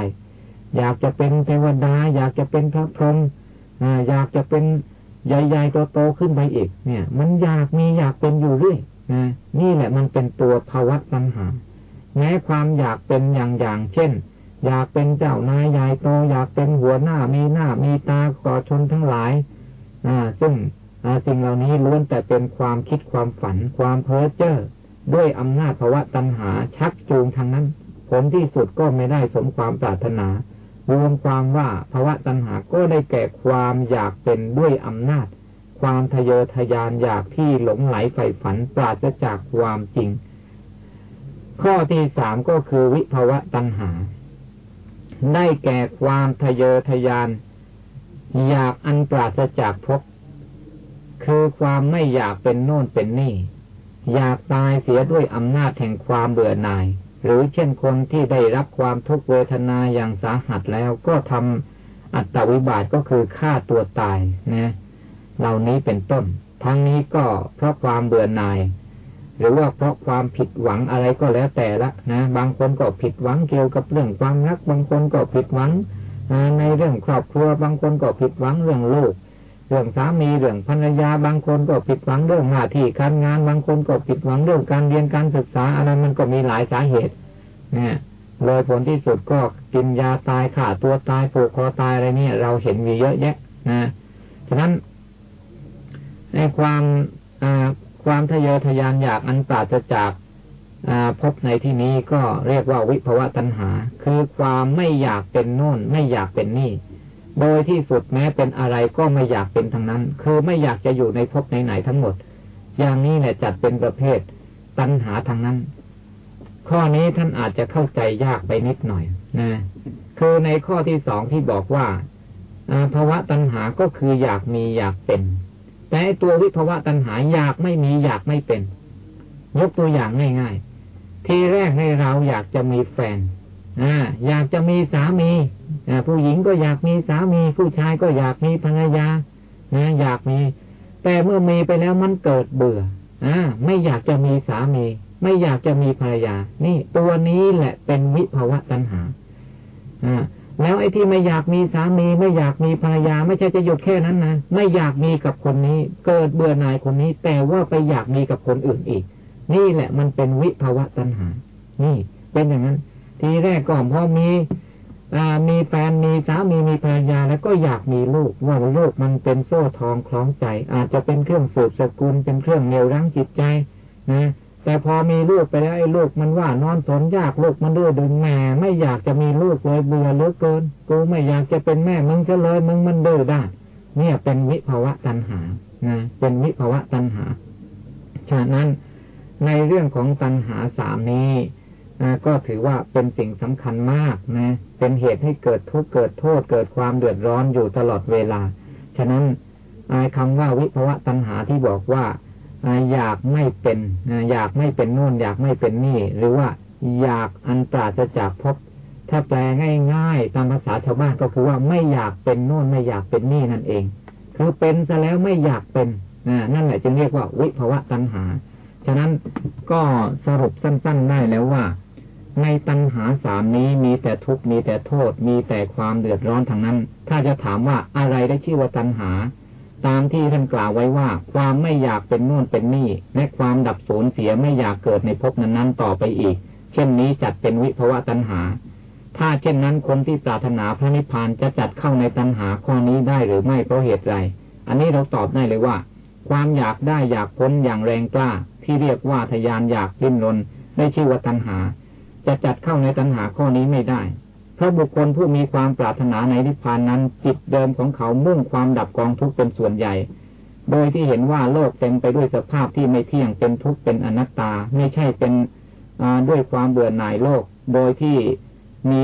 อยากจะเป็นเทวดา อยากจะเป็นพระพรหมอยากจะเป็นใหญ่ๆโตๆขึ้นไปอีก เนี่ย มันอยากมีอยากเป็นอยู่เรื่อย นะนี่แหละมันเป็นตัวภาวะปัญหา แม้ความอยากเป็นอย่างอย่างเช่น อยากเป็นเจ้านายใหญ่โตอยากเป็นหัวหน้ามีหน้ามีตาก่อชนทั้งหลาย อ่า ซึ่งสิ่งเหล่านี้ล้วนแต่เป็นความคิดความฝัน ความเพ้อเจ้อด้วยอำนาจภาวะตัณหาชักจูงทางนั้น ผลที่สุดก็ไม่ได้สมความปรารถนารวมความว่าภาวะตัณหาก็ได้แก่ความอยากเป็นด้วยอำนาจ ความทะเยอทะยานอยากที่หลงไหลใฝ่ฝันปราศจากความจริง ข้อที่สามก็คือวิภาวะตัณหา ได้แก่ความทะเยอทะยาน อยากอันปราศจากภพคือความไม่อยากเป็นโน่นเป็นนี่ อยากตายเสียด้วยอำนาจแห่งความเบื่อหน่าย หรือเช่นคนที่ได้รับความทุกขเวทนาอย่างสาหัสแล้วก็ทำอัตตวิบาทก็คือฆ่าตัวตายนะ เหล่านี้เป็นต้น ทั้งนี้ก็เพราะความเบื่อหน่าย หรือว่าเพราะความผิดหวังอะไรก็แล้วแต่ละนะ บางคนก็ผิดหวังเกี่ยวกับเรื่องความรัก บางคนก็ผิดหวังในเรื่องครอบครัว บางคนก็ผิดหวังเรื่องลูก เรื่องสามี เรื่องภรรยา บางคนก็ผิดหวังเรื่องหน้าที่การงาน บางคนก็ผิดหวังเรื่องการเรียนการศึกษาอะไรมันก็มีหลายสาเหตุเนี่ยเลยผลที่สุดก็กินยาตายขาดตัวตายผูกคอตายอะไรนี่เราเห็นมีเยอะแยะนะฉะนั้น ในความความทะเยอทะยานอยากอันปราศจากพบในที่นี้ก็เรียกว่าวิภวะตัณหา คือความไม่อยากเป็นโน่น ไม่อยากเป็นนี่ โดยที่สุดแม้เป็นอะไรก็ไม่อยากเป็นทั้งนั้น คือไม่อยากจะอยู่ในภพไหนๆทั้งหมด อย่างนี้เนี่ยจัดเป็นประเภทตัณหาทางนั้น ข้อนี้ท่านอาจจะเข้าใจยากไปนิดหน่อยนะคือในข้อที่สองที่บอกว่าภาวะตัณหาก็คืออยากมีอยากเป็น แต่ตัววิภาวะตัณหาอยากไม่มีอยากไม่เป็น ยกตัวอย่างง่าย ๆ ที่แรกให้เราอยากจะมีแฟนออยากจะมีสามีผู้หญิงก็อยากมีสามี ผู้ชายก็อยากมีภรรยานะอยากมี แต่เมื่อมีไปแล้วมันเกิดเบื่ออ่าไม่อยากจะมีสามี ไม่อยากจะมีภรรยา นี่ตัวนี้แหละเป็นวิภาวะตัณหาอ่า แล้วไอ้ที่ไม่อยากมีสามีไม่อยากมีภรรยา ไม่ใช่จะหยุดแค่นั้นนะไม่อยากมีกับคนนี้ เกิดเบื่อหน่ายคนนี้ แต่ว่าไปอยากมีกับคนอื่นอีก นี่แหละมันเป็นวิภาวะตัณหา นี่ เป็นอย่างนั้น ทีแรกก่อนพอมีมีแฟนมีสามีมีภรรยาแล้วก็อยากมีลูกว่าลูกมันเป็นโซ่ทองคล้องใจ อาจจะเป็นเครื่องสืบสกุลเป็นเครื่องเหนี่ยวรั้งจิตใจนะ แต่พอมีลูกไปแล้วไอ้ลูกมันว่านอนสนยากลูกมันดื้อดึงแม่ไม่อยากจะมีลูกเลยเบื่อเหลือเกินกูไม่อยากจะเป็นแม่มึงจะเลยมึงมันดื้อได้เนี่ยเป็นวิภาวะตัณหานะเป็นวิภาวะตัณหาฉะนั้นในเรื่องของตัณหาสามนี้ก็ถือว่าเป็นสิ่งสำคัญมากนะ เป็นเหตุให้เกิดทุกข์เกิดโทษ เกิดความเดือดร้อนอยู่ตลอดเวลา ฉะนั้นคำว่าวิภวะตัณหาที่บอกว่า อยากไม่เป็นอยากไม่เป็นนู่น อยากไม่เป็นนี่ หรือว่าอยากอันปราศจากพบถ้าแปลง่าย ๆ ตามภาษาชาวบ้านก็คือว่าไม่อยากเป็นโน่นไม่อยากเป็นนี่นั่นเอง คือเป็นซะแล้วไม่อยากเป็นนั่นแหละจึงเรียกว่าวิภวะตัณหา ฉะนั้นก็สรุปสั้น ๆ ได้แล้วว่า ในตัณหาสามนี้มีแต่ทุกข์มีแต่โทษ มีแต่ความเดือดร้อนทางนั้น ถ้าจะถามว่าอะไรได้ชื่อว่าตัณหา ตามที่ท่านกล่าวไว้ว่า ความไม่อยากเป็นโน่นเป็นนี่ และความดับสูญเสียไม่อยากเกิดในภพนั้นๆต่อไปอีก เช่นนี้จัดเป็นวิภวะตัณหา ถ้าเช่นนั้นคนที่ปรารถนาพระนิพพานจะจัดเข้าในตัณหาข้อนี้ได้หรือไม่เพราะเหตุไร อันนี้เราตอบได้เลยว่า ความอยากได้อยากพ้นอย่างแรงกล้า ที่เรียกว่าทยานอยากดิ้นรนได้ชื่อว่าตัณหา จะจัดเข้าในตัณหาข้อนี้ไม่ได้ เพราะบุคคลผู้มีความปรารถนาในนิพพานนั้นจิตเดิมของเขามุ่งความดับกองทุกข์เป็นส่วนใหญ่ โดยที่เห็นว่าโลกเต็มไปด้วยสภาพที่ไม่เที่ยงเป็นทุกข์เป็นอนัตตา ไม่ใช่เป็นด้วยความเบื่อหน่ายโลก โดยที่มี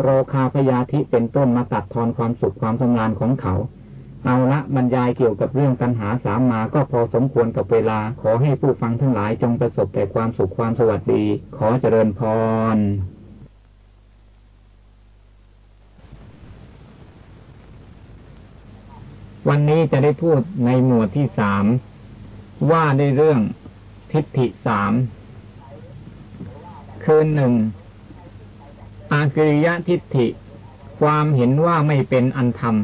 โรคาพยาธิเป็นต้นมาตัดทอนความสุขความสำราญของเขา เอาละบรรยายเกี่ยวกับเรื่องตัณหาสามมาก็พอสมควรกับเวลา ขอให้ผู้ฟังทั้งหลายจงประสบแต่ความสุขความสวัสดี ขอเจริญพร วันนี้จะได้พูดในหมวดที่สามว่าในเรื่องทิฏฐิสามคือหนึ่งอากิริยะทิฏฐิ ความเห็นว่าไม่เป็นอันธรรม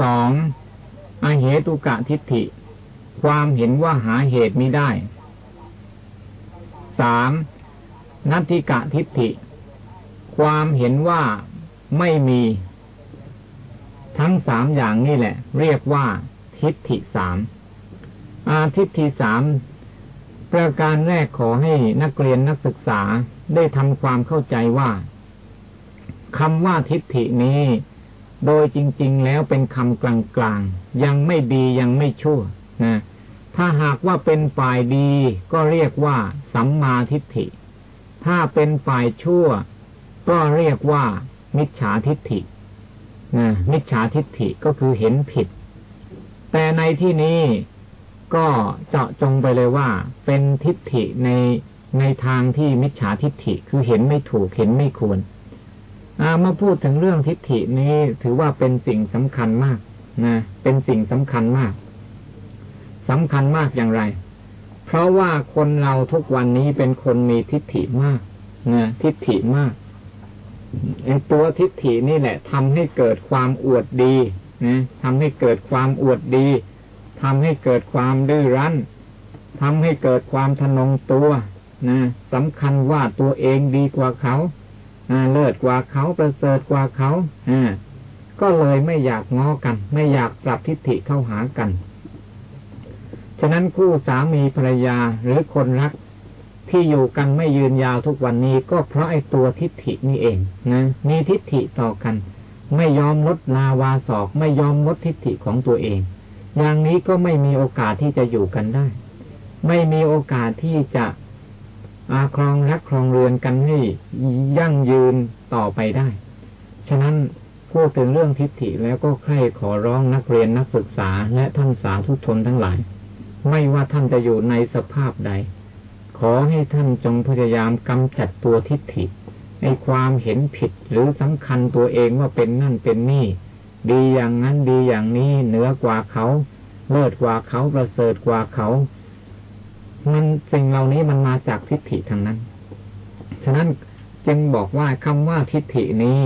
สองอาเหตุกะทิฏฐิ ความเห็นว่าหาเหตุไม่ได้สามนัตติกะทิฏฐิ ความเห็นว่าไม่มี ทั้งสามอย่างนี่แหละ เรียกว่า ทิฏฐิสามอาทิฏฐิสามประการแรกขอให้นักเรียนนักศึกษาได้ทำความเข้าใจว่าคำว่าทิฏฐินี้ โดยจริง ๆ แล้วเป็นคำกลางๆ ยังไม่ดียังไม่ชั่วนะถ้าหากว่าเป็นฝ่ายดีก็เรียกว่า สัมมาทิฏฐิ ถ้าเป็นฝ่ายชั่ว ก็เรียกว่า มิจฉาทิฏฐิ มิจฉาทิฏฐิก็คือเห็นผิด แต่ในที่นี้ก็เจาะจงไปเลยว่า เป็นทิฏฐิในในทางที่มิจฉาทิฏฐิคือเห็นไม่ถูกเห็นไม่ควรมาพูดถึงเรื่องทิฏฐินี้ถือว่าเป็นสิ่งสำคัญมากนะเป็นสิ่งสำคัญมากสำคัญมากอย่างไร เพราะว่าคนเราทุกวันนี้เป็นคนมีทิฏฐิมากนะทิฏฐิมาก ตัวทิฏฐินี่แหละทำให้เกิดความอวดดีนะทำให้เกิดความอวดดีทำให้เกิดความดื้อรั้นทำให้เกิดความทนงตัวนะสำคัญว่าตัวเองดีกว่าเขาเลิศกว่าเขาประเสริฐกว่าเขาก็เลยไม่อยากง้อกัน ไม่อยากปรับทิฏฐิเข้าหากัน ฉะนั้นคู่สามีภรรยาหรือคนรัก ที่อยู่กันไม่ยืนยาวทุกวันนี้ก็เพราะไอ้ตัวทิฏฐินี่เองนะมีทิฏฐิต่อกัน ไม่ยอมลดลาวาศอกไม่ยอมลดทิฏฐิของตัวเอง อย่างนี้ก็ไม่มีโอกาสที่จะอยู่กันได้ ไม่มีโอกาสที่จะอาครองรักครองเรือนกันให้ยั่งยืนต่อไปได้ ฉะนั้นพูดถึงเรื่องทิฏฐิแล้วก็ใคร่ขอร้องนักเรียนนักศึกษาและท่านสาธุชนทั้งหลาย ไม่ว่าท่านจะอยู่ในสภาพใด ขอให้ท่านจงพยายามกำจัดตัวทิฏฐิในความเห็นผิดหรือสำคัญตัวเองว่าเป็นนั่นเป็นนี่ ดีอย่างนั้นดีอย่างนี้เหนือกว่าเขาเลิศกว่าเขาประเสริฐกว่าเขา มันสิ่งเหล่านี้มันมาจากทิฏฐิทางนั้น ฉะนั้นจึงบอกว่าคำว่าทิฏฐินี้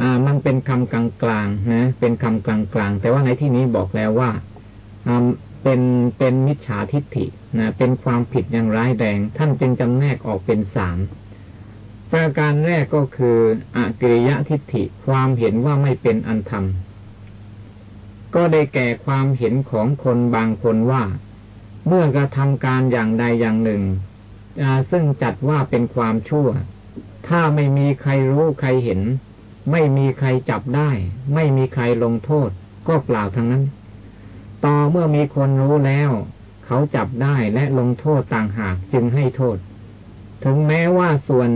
อ่า มันเป็นคำกลางกลางนะ เป็นคำกลางกลางแต่ว่าในที่นี้บอกแล้วว่าอ่าเป็นเป็นมิจฉาทิฏฐิ นะเป็นความผิดอย่างร้ายแรง ท่านจึงจำแนกออกเป็นสามประการแรกก็คืออกิริยะทิฏฐิความเห็นว่าไม่เป็นอันธรรม ก็ได้แก่ความเห็นของคนบางคนว่า เมื่อกระทำการอย่างใดอย่างหนึ่ง ซึ่งจัดว่าเป็นความชั่ว ถ้าไม่มีใครรู้ใครเห็น ไม่มีใครจับได้ ไม่มีใครลงโทษ ก็เปล่าทั้งนั้น ต่อเมื่อมีคนรู้แล้ว เขาจับได้และลงโทษต่างหากจึงให้โทษ ถึงแม้ว่าส่วน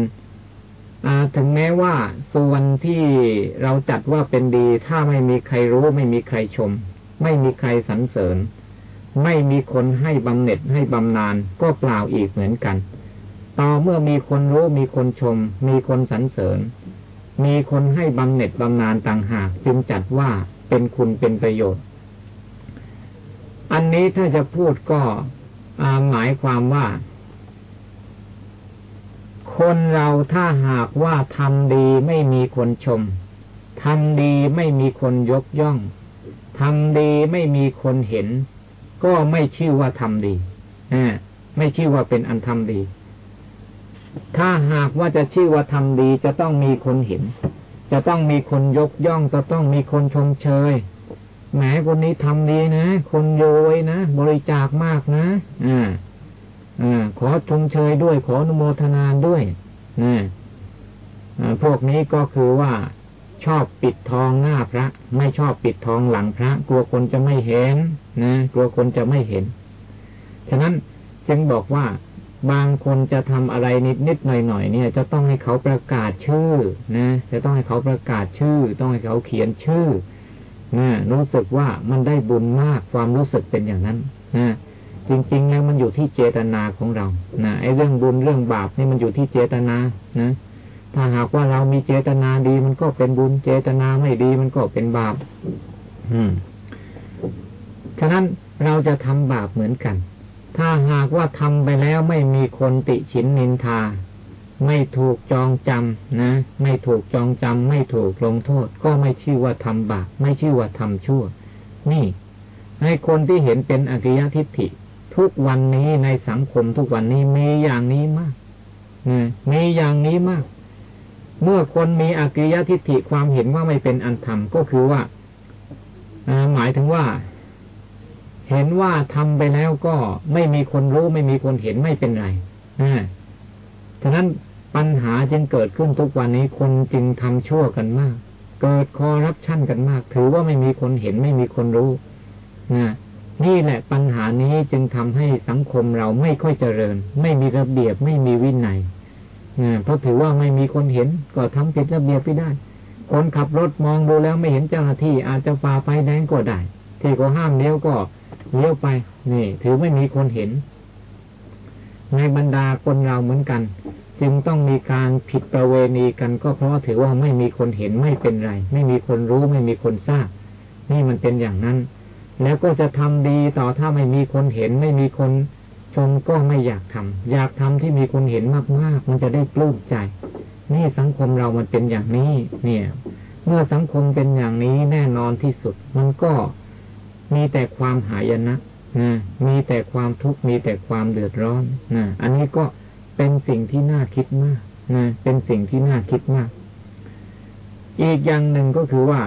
ถึงแม้ว่าส่วนที่เราจัดว่าเป็นดี ถ้าไม่มีใครรู้ ไม่มีใครชม ไม่มีใครสรรเสริญ ไม่มีคนให้บำเหน็จให้บำนาญก็เปล่าอีกเหมือนกัน ต่อเมื่อมีคนรู้มีคนชม มีคนสรรเสริญ มีคนให้บำเหน็จบำนาญต่างหากจึงจัดว่าเป็นคุณเป็นประโยชน์ อันนี้ถ้าจะพูดก็หมายความว่า คนเราถ้าหากว่าทำดีไม่มีคนชมทำดีไม่มีคนยกย่องทำดีไม่มีคนเห็น ก็ไม่ชื่อว่าทำดีไม่ชื่อว่าเป็นอันทำดี ถ้าหากว่าจะชื่อว่าทำดีจะต้องมีคนเห็น จะต้องมีคนยกย่องจะต้องมีคนชมเชย แหมคนนี้ทำดีนะ คนโยยนะ บริจาคมากนะอ่าอ่าขอชมเชยด้วย ขออนุโมทนาด้วยนะพวกนี้ก็คือว่าชอบปิดทองหน้าพระ ไม่ชอบปิดทองหลังพระ กลัวคนจะไม่เห็นนะกลัวคนจะไม่เห็น ฉะนั้นจึงบอกว่าบางคนจะทำอะไรนิดนิดหน่อยหน่อยเนี่ย จะต้องให้เขาประกาศชื่อนะจะต้องให้เขาประกาศชื่อ ต้องให้เขาเขียนชื่อนะ รู้สึกว่ามันได้บุญมากความรู้สึกเป็นอย่างนั้นนะจริงๆแล้วมันอยู่ที่เจตนาของเรานะไอ้เรื่องบุญเรื่องบาปนี่มันอยู่ที่เจตนานะถ้าหากว่าเรามีเจตนาดีมันก็เป็นบุญเจตนาไม่ดีมันก็เป็นบาป อืม ฉะนั้นเราจะทำบาปเหมือนกัน ถ้าหากว่าทำไปแล้วไม่มีคนติฉินนินทา ไม่ถูกจองจำนะ ไม่ถูกจองจำไม่ถูกลงโทษ ก็ไม่ชื่อว่าทำบาปไม่ชื่อว่าทำชั่ว นี่ให้คนที่เห็นเป็นอกิยทิฏฐิ ทุกวันนี้ในสังคมทุกวันนี้มีอย่างนี้มากนะมีอย่างนี้มาก เมื่อคนมีอกิยทิฏฐิความเห็นว่าไม่เป็นอันธรรมก็คือว่าหมายถึงว่า เห็นว่าทำไปแล้วก็ไม่มีคนรู้ไม่มีคนเห็นไม่เป็นไรนะฉะนั้น ปัญหาจึงเกิดขึ้นทุกวันนี้คนจึงทำชั่วกันมาก เกิดคอรับชั่นกันมาก ถือว่าไม่มีคนเห็นไม่มีคนรู้นะนี่แหละปัญหานี้จึงทำให้สังคมเราไม่ค่อยเจริญ ไม่มีระเบียบไม่มีวินัยนะเพราะถือว่าไม่มีคนเห็น ก็ทำผิดระเบียบไปได้ คนขับรถมองดูแล้วไม่เห็นเจ้าหน้าที่อาจจะฝ่าไฟแดงก็ได้ ที่ก็ห้ามเลี้ยวก็เลี้ยวไปนี่ ถือไม่มีคนเห็น ในบรรดาคนเราเหมือนกัน จึงต้องมีการผิดประเวณีกันก็เพราะถือว่าไม่มีคนเห็นไม่เป็นไร ไม่มีคนรู้ไม่มีคนทราบ นี่มันเป็นอย่างนั้น แล้วก็จะทำดีต่อถ้าไม่มีคนเห็น ไม่มีคนชมก็ไม่อยากทำอยากทำที่มีคนเห็นมากๆ มันจะได้ปลื้มใจ นี่สังคมเรามันเป็นอย่างนี้ เนี่ย เมื่อสังคมเป็นอย่างนี้แน่นอนที่สุด มันก็มีแต่ความหายนะนะมีแต่ความทุกข์มีแต่ความเดือดร้อนนะอันนี้ก็ เป็นสิ่งที่น่าคิดมากนะเป็นสิ่งที่น่าคิดมาก อีกอย่างหนึ่งก็คือว่า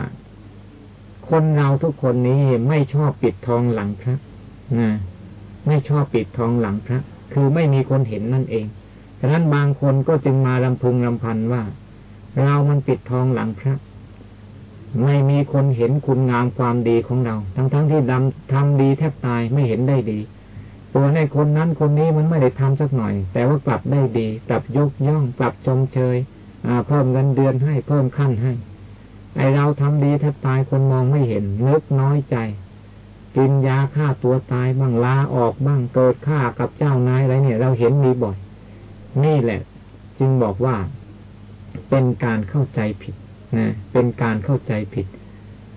คนเราทุกคนนี้ไม่ชอบปิดทองหลังพระนะไม่ชอบปิดทองหลังพระ คือไม่มีคนเห็นนั่นเองฉะนั้นบางคนก็จึงมาลำพึงลำพันว่า เรามันปิดทองหลังพระ ไม่มีคนเห็นคุณงามความดีของเรา ทั้งๆทที่ดำทำดีแทบตายไม่เห็นได้ดี ตัวในคนนั้นคนนี้มันไม่ได้ทำสักหน่อย แต่ว่ากลับได้ดี กลับยกย่อง กลับชมเชยเพิ่มเงินเดือนให้เพิ่มขั้นให้ไอเราทำดีแทบตายคนมองไม่เห็นนึกน้อยใจ กินยาฆ่าตัวตายบ้างลาออกบ้างเกิดฆ่ากับเจ้านายอะไรเนี่ย เราเห็นมีบ่อย นี่แหละ จึงบอกว่า เป็นการเข้าใจผิดนะเป็นการเข้าใจผิด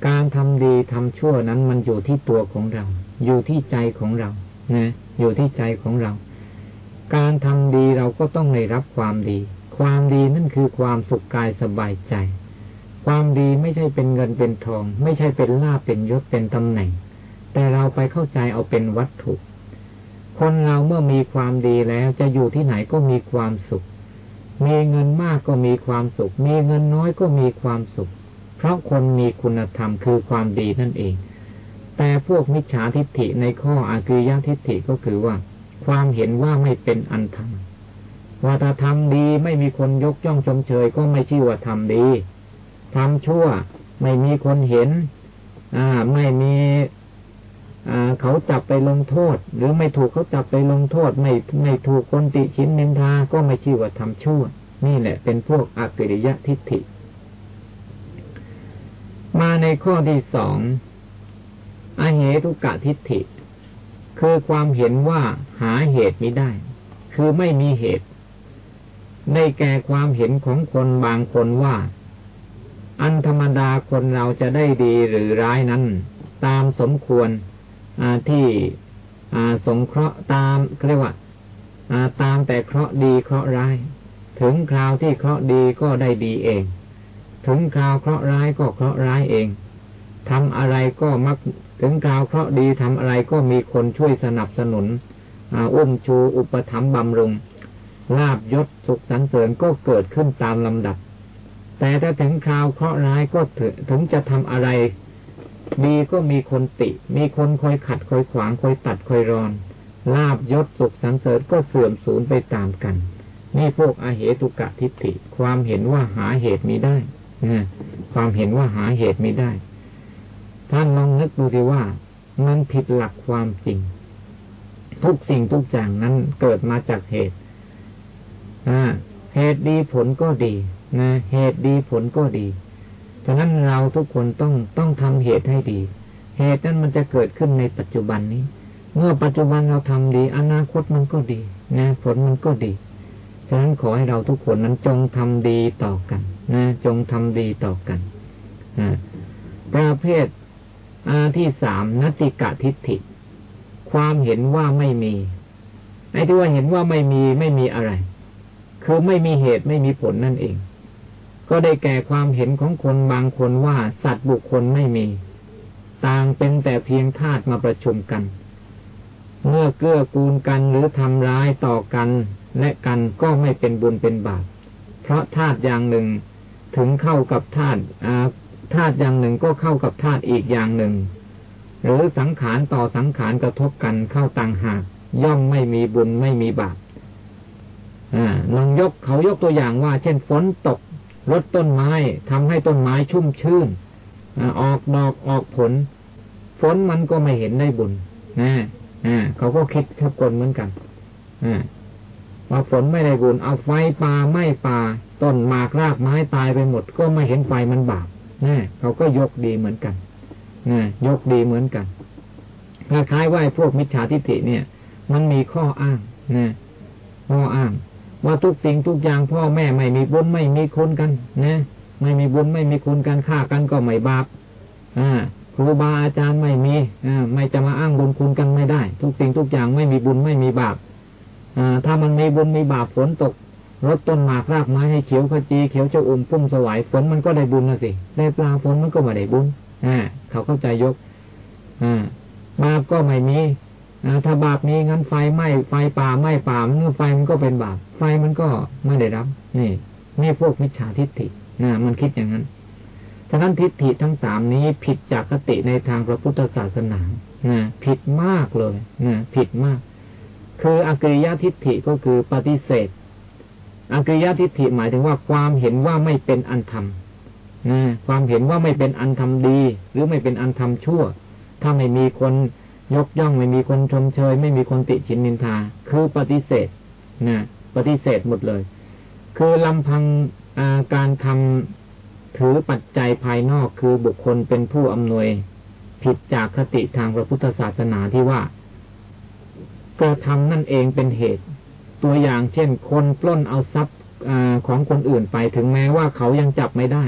การทำดีทำชั่วนั้นมันอยู่ที่ตัวของเรา อยู่ที่ใจของเรา นะอยู่ที่ใจของเรา การทำดีเราก็ต้องได้รับความดี ความดีนั่นคือความสุขกายสบายใจ ความดีไม่ใช่เป็นเงินเป็นทอง ไม่ใช่เป็นลาบเป็นยศเป็นตำแหน่ง แต่เราไปเข้าใจเอาเป็นวัตถุคนเราเมื่อมีความดีแล้วจะอยู่ที่ไหนก็มีความสุข มีเงินมากก็มีความสุข มีเงินน้อยก็มีความสุข เพราะคนมีคุณธรรมคือความดีนั่นเอง แต่พวกมิจฉาทิฏฐิในข้ออากิยทิฏฐิก็คือว่า ความเห็นว่าไม่เป็นอันธรรมว่าถ้าทำดีไม่มีคนยกย่องชมเชยก็ไม่ชื่อว่าทำดีทำชั่วไม่มีคนเห็น อ่า ไม่มีเขาจับไปลงโทษ หรือไม่ถูกเขาจับไปลงโทษ ไม่ไม่ถูกคนติชินนินทาก็ไม่ชื่อว่าทำชั่ว นี่แหละเป็นพวกอักิริยะทิฏฐิ มาในข้อที่สอง อเหตุกะทิฏฐิ คือความเห็นว่าหาเหตุไม่ได้ คือไม่มีเหตุ ในแก่ความเห็นของคนบางคนว่า อันธรรมดาคนเราจะได้ดีหรือร้ายนั้น ตามสมควรที่สงเคราะห์ตามเรียกว่าตามแต่เคราะห์ดีเคราะห์ร้าย ถึงคราวที่เคราะห์ดีก็ได้ดีเอง ถึงคราวเคราะห์ร้ายก็เคราะห์ร้ายเอง ทำอะไรก็มักถึงคราวเคราะห์ดีทำอะไรก็มีคนช่วยสนับสนุนอุ้มชูอุปถัมภ์บำรุงลาบยศสุขสันเสริญก็เกิดขึ้นตามลำดับ แต่ถ้าถึงคราวเคราะห์ร้ายก็ถึงจะทำอะไรดีก็มีคนติ มีคนคอยขัดคอยขวางคอยตัดคอยรอน ลาบยศสุขสันเสริญก็เสื่อมสูญไปตามกัน นี่พวกอาเหตุกะทิฏฐิ ความเห็นว่าหาเหตุมีได้ความเห็นว่าหาเหตุมีได้ ท่านลองนึกดูดีว่า มันผิดหลักความจริง ทุกสิ่งทุกอย่างนั้นเกิดมาจากเหตุเหตุดีผลก็ดีนะเหตุดีผลก็ดีฉะนั้นเราทุกคนต้องต้องทำเหตุให้ดี เหตุนั้นมันจะเกิดขึ้นในปัจจุบันนี้ เมื่อปัจจุบันเราทำดี อนาคตมันก็ดีนะผลมันก็ดีฉะนั้นขอให้เราทุกคนนั้นจงทำดีต่อกันนะจงทำดีต่อกันนะประเภท อาที่สามนติกะทิฏฐิ ความเห็นว่าไม่มีไอ้ที่ว่าเห็นว่าไม่มีไม่มีอะไร คือไม่มีเหตุไม่มีผลนั่นเอง ก็ได้แก่ความเห็นของคนบางคนว่าสัตว์บุคคลไม่มี ต่างเป็นแต่เพียงธาตุมาประชุมกัน เมื่อเกื้อกูลกันหรือทำร้ายต่อกัน และกันก็ไม่เป็นบุญเป็นบาปเพราะธาตุอย่างหนึ่งถึงเข้ากับธาตุ ธาตุอย่างหนึ่งก็เข้ากับธาตุอีกอย่างหนึ่ง หรือสังขารต่อสังขารกระทบกันเข้าต่างหากย่อมไม่มีบุญไม่มีบาปลองยกเขายกตัวอย่างว่า เช่นฝนตกรดต้นไม้ทำให้ต้นไม้ชุ่มชื่นออกดอกออกผล ฝนมันก็ไม่เห็นได้บุญนะเขาก็คิดทับกลเหมือนกันว่าฝนไม่ได้บุญเอาไฟป่าไม่ป่าต้นหมากรากไม้ตายไปหมด ก็ไม่เห็นไฟมันบาป นะเขาก็ยกดีเหมือนกันนะยกดีเหมือนกันคล้ายๆว่าพวกมิจฉาทิฏฐิเนี่ย มันมีข้ออ้างนะข้ออ้าง ว่าทุกสิ่งทุกอย่างพ่อแม่ไม่มีบุญไม่มีคุณกันนะไม่มีบุญไม่มีคุณกันฆ่ากันก็ไม่บาปอ่าครูบาอาจารย์ไม่มีอ่าไม่จะมาอ้างบุญคุณกันไม่ได้ ทุกสิ่งทุกอย่างไม่มีบุญไม่มีบาปอ่าถ้ามันมีบุญมีบาปฝนตก รดต้นหมากรากไม้ให้เขียวขจีเขียวเจ้าอุ่มพุ่มสวายฝนมันก็ได้บุญนะสิได้ปลาฝนมันก็ไม่ได้บุญอ่าเขาเข้าใจยกอ่าบาปก็ไม่มีถ้าบาปมีงั้นไฟไหม้ไฟป่าไหม้ป่าเมื่อไฟมันก็เป็นบาปไฟมันก็ไม่ได้รับ นี่นี่พวกมิจฉาทิฏฐินะมันคิดอย่างนั้นฉะนั้นทิฏฐิทั้งสามนี้ผิดจากคติในทางพระพุทธศาสนานะผิดมากเลยนะผิดมาก คืออกริยทิฏฐิก็คือปฏิเสธ อากริยทิฏฐิหมายถึงว่าความเห็นว่าไม่เป็นอันธรรมนะความเห็นว่าไม่เป็นอันธรรมดี หรือไม่เป็นอันธรรมชั่ว ถ้าไม่มีคนยกย่องไม่มีคนชมเชย ไม่มีคนติชินนินทา คือปฏิเสธนะปฏิเสธหมดเลย คือลำพังาการทำถือปัจจัยภายนอกคือบุคคลเป็นผู้อำนวย ผิดจากคติทางพระพุทธศาสนาที่ว่ากระทำนั่นเองเป็นเหตุ ตัวอย่างเช่น คนปล้นเอาทรัพย์ของคนอื่นไปถึงแม้ว่าเขายังจับไม่ได้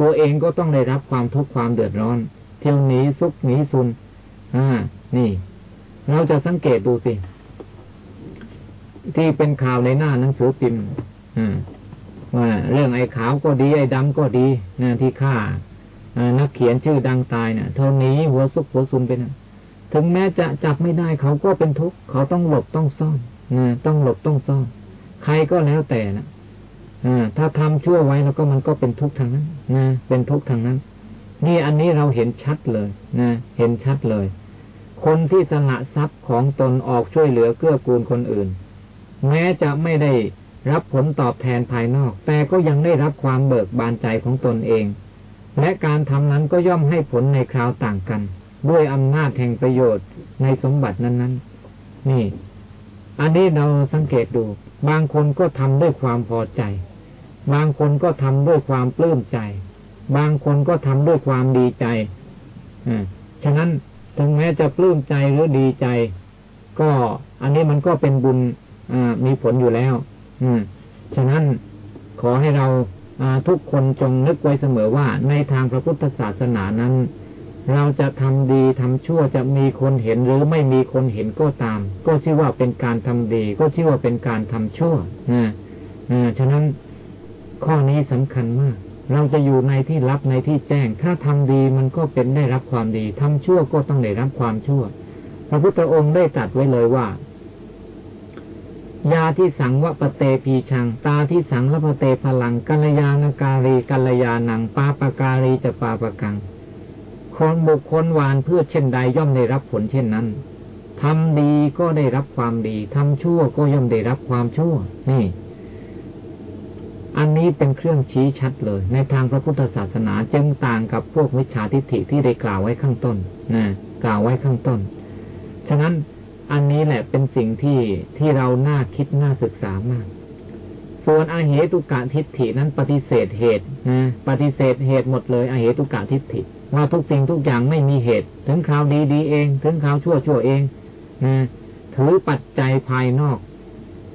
ตัวเองก็ต้องได้รับความทุกข์ความเดือดร้อน เที่ยวหนีซุกหนีซุนอ่า นี่ เราจะสังเกตดูสิ ที่เป็นข่าวในหน้าหนังสือพิมพ์ว่าเรื่องไอ้ขาวก็ดีไอ้ดำก็ดีนะที่ฆ่านักเขียนชื่อดังตายเนะ่ะ เท่านี้หัวซุกหัวซุนไปนะถึงแม้จะจับไม่ได้เขาก็เป็นทุกข์เขาต้องหลบต้องซ่อน ต้องหลบต้องซ่อนใครก็แล้วแต่นะถ้าทำชั่วไว้แล้วก็มันก็เป็นทุกข์ทางนั้นนะเป็นทุกข์ทางนั้น นี่อันนี้เราเห็นชัดเลยนะเห็นชัดเลย คนที่สละทรัพย์ของตนออกช่วยเหลือเกื้อกูลคนอื่น แม้จะไม่ได้รับผลตอบแทนภายนอก แต่ก็ยังได้รับความเบิกบานใจของตนเอง และการทำนั้นก็ย่อมให้ผลในคราวต่างกัน ด้วยอำนาจแห่งประโยชน์ในสมบัตินั้น ๆ นี่ อันนี้เราสังเกตดู บางคนก็ทำด้วยความพอใจ บางคนก็ทำด้วยความปลื้มใจ บางคนก็ทำด้วยความดีใจอ่าฉะนั้นถึงแม้จะปลื้มใจหรือดีใจ ก็อันนี้มันก็เป็นบุญมีผลอยู่แล้ว อืม ฉะนั้นขอให้เราทุกคนจงนึกไว้เสมอว่าในทางพระพุทธศาสนานั้น เราจะทำดีทำชั่วจะมีคนเห็นหรือไม่มีคนเห็นก็ตาม ก็ชื่อว่าเป็นการทำดี ก็ชื่อว่าเป็นการทำชั่วนะฉะนั้นข้อนี้สำคัญมาก เราจะอยู่ในที่รับในที่แจ้ง ถ้าทำดีมันก็เป็นได้รับความดีทำชั่วก็ต้องได้รับความชั่ว พระพุทธองค์ได้ตรัสไว้เลยว่า ยาที่สังวะปเตพีชัง ตาที่สังละปเตพลังกัลยาณการีกัลยาณังปาปการีจะปาปกัง คนบุคคลหวานเพื่อเช่นใดย่อมได้รับผลเช่นนั้นทำดีก็ได้รับความดีทำชั่วก็ย่อมได้รับความชั่ว นี่ อันนี้เป็นเครื่องชี้ชัดเลย ในทางพระพุทธศาสนาจึงต่างกับพวกวิชาทิฏฐิที่ได้กล่าวไว้ข้างต้นนะกล่าวไว้ข้างต้น ฉะนั้นอันนี้แหละเป็นสิ่งที่ที่เราน่าคิดน่าศึกษามาก ส่วนอาเหตุกะทิฏฐินั้นปฏิเสธเหตุนะปฏิเสธเหตุหมดเลยอาเหตุกะทิฏฐิ ว่าทุกสิ่งทุกอย่างไม่มีเหตุ ถึงข่าวดีดีเอง ถึงข่าวชั่วชั่วเองนะถือปัจจัยภายนอก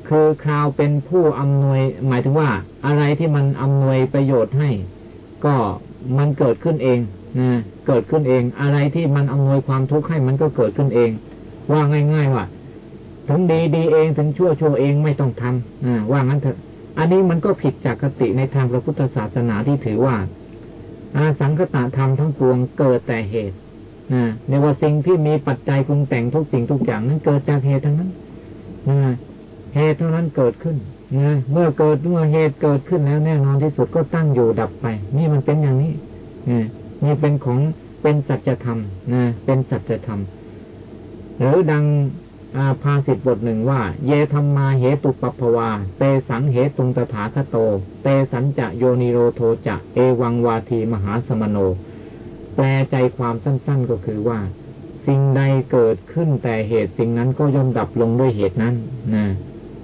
คือข่าวเป็นผู้อำนวย หมายถึงว่า อะไรที่มันอำนวยประโยชน์ให้ ก็มันเกิดขึ้นเองนะเกิดขึ้นเอง อะไรที่มันอำนวยความทุกข์ให้มันก็เกิดขึ้นเอง ว่าง่ายๆว่าถึงดีดีเองถึงชั่วชั่วเองไม่ต้องทำอ่าว่างั้นเถอะ อันนี้มันก็ผิดจากคติในทางพระพุทธศาสนาที่ถือว่า อาสังคตะธรรมทั้งปวงเกิดแต่เหตุนะในว่าสิ่งที่มีปัจจัยปรุงแต่งทุกสิ่งทุกอย่างนั้นเกิดจากเหตุทั้งนั้นนะเหตุเท่านั้นเกิดขึ้นนะเมื่อเกิดเมื่อเหตุเกิดขึ้นแล้วแน่นอนที่สุดก็ตั้งอยู่ดับไป นี่มันเป็นอย่างนี้นี่เป็นของเป็นสัจธรรมนะเป็นสัจธรรมหรือดัง อาภาสิทธบทหนึ่งว่า เยธรรมาเหตุปปวา เตสังเหตุงตถาคโต เตสัญจะโยนิโรโทจะ เอวังวาทีมหาสมโน แปลใจความสั้นๆก็คือว่า สิ่งใดเกิดขึ้นแต่เหตุสิ่งนั้นก็ย่อมดับลงด้วยเหตุนั้นนะ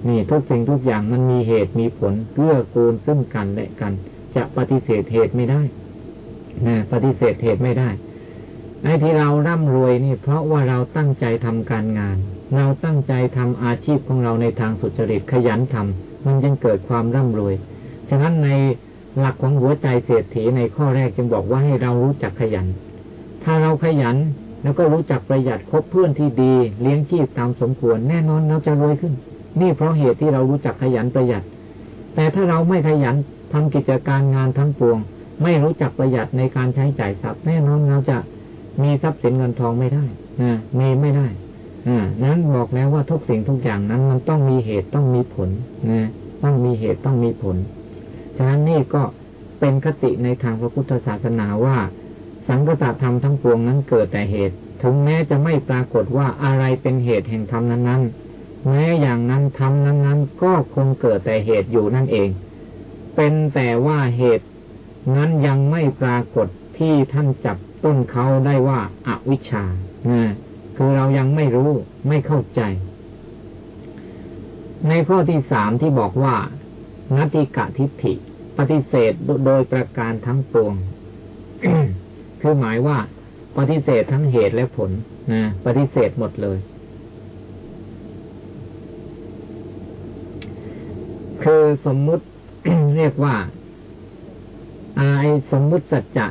นี่ทุกสิ่งทุกอย่างมันมีเหตุมีผลเกื้อกูลซึ่งกันและกัน จะปฏิเสธเหตุไม่ได้นะปฏิเสธเหตุไม่ได้ไอ้ที่เราร่ำรวยนี่ เพราะว่าเราตั้งใจทำการงาน เราตั้งใจทำอาชีพของเราในทางสุจริตขยันทำมันจึงเกิดความร่ำรวย ฉะนั้นในหลักของหัวใจเศรษฐีในข้อแรกจึงบอกว่าให้เรารู้จักขยัน ถ้าเราขยันแล้วก็รู้จักประหยัดคบเพื่อนที่ดี เลี้ยงชีพตามสมควรแน่นอนเราจะรวยขึ้น นี่เพราะเหตุที่เรารู้จักขยันประหยัด แต่ถ้าเราไม่ขยันทำกิจการงานทั้งปวง ไม่รู้จักประหยัดในการใช้จ่ายทรัพย์แน่นอนเราจะมีทรัพย์สินเงินทองไม่ได้นะมีไม่ได้ นั้นบอกแล้วว่าทุกสิ่งทุกอย่างนั้น มันต้องมีเหตุต้องมีผลนะต้องมีเหตุต้องมีผล ฉะนั้นนี่ก็เป็นคติในทางพระพุทธศาสนาว่า สังกตธรรมทั้งปวงนั้นเกิดแต่เหตุ ถึงแม้จะไม่ปรากฏว่าอะไรเป็นเหตุแห่งธรรมนั้นๆ แม้อย่างนั้นธรรมนั้นๆ ก็คงเกิดแต่เหตุอยู่นั่นเอง เป็นแต่ว่าเหตุนั้นยังไม่ปรากฏที่ท่านจับต้นเขาได้ว่าอาวิชชานะ คือเรายังไม่รู้ไม่เข้าใจ ในข้อที่สามที่บอกว่านัติกะทิฏฐิ ปฏิเสธโดยประการทั้งปวง คือหมายว่า ปฏิเสธทั้งเหตุและผลนะปฏิเสธหมดเลย คือสมมุติเรียกว่าไอสมมุติสัจจะ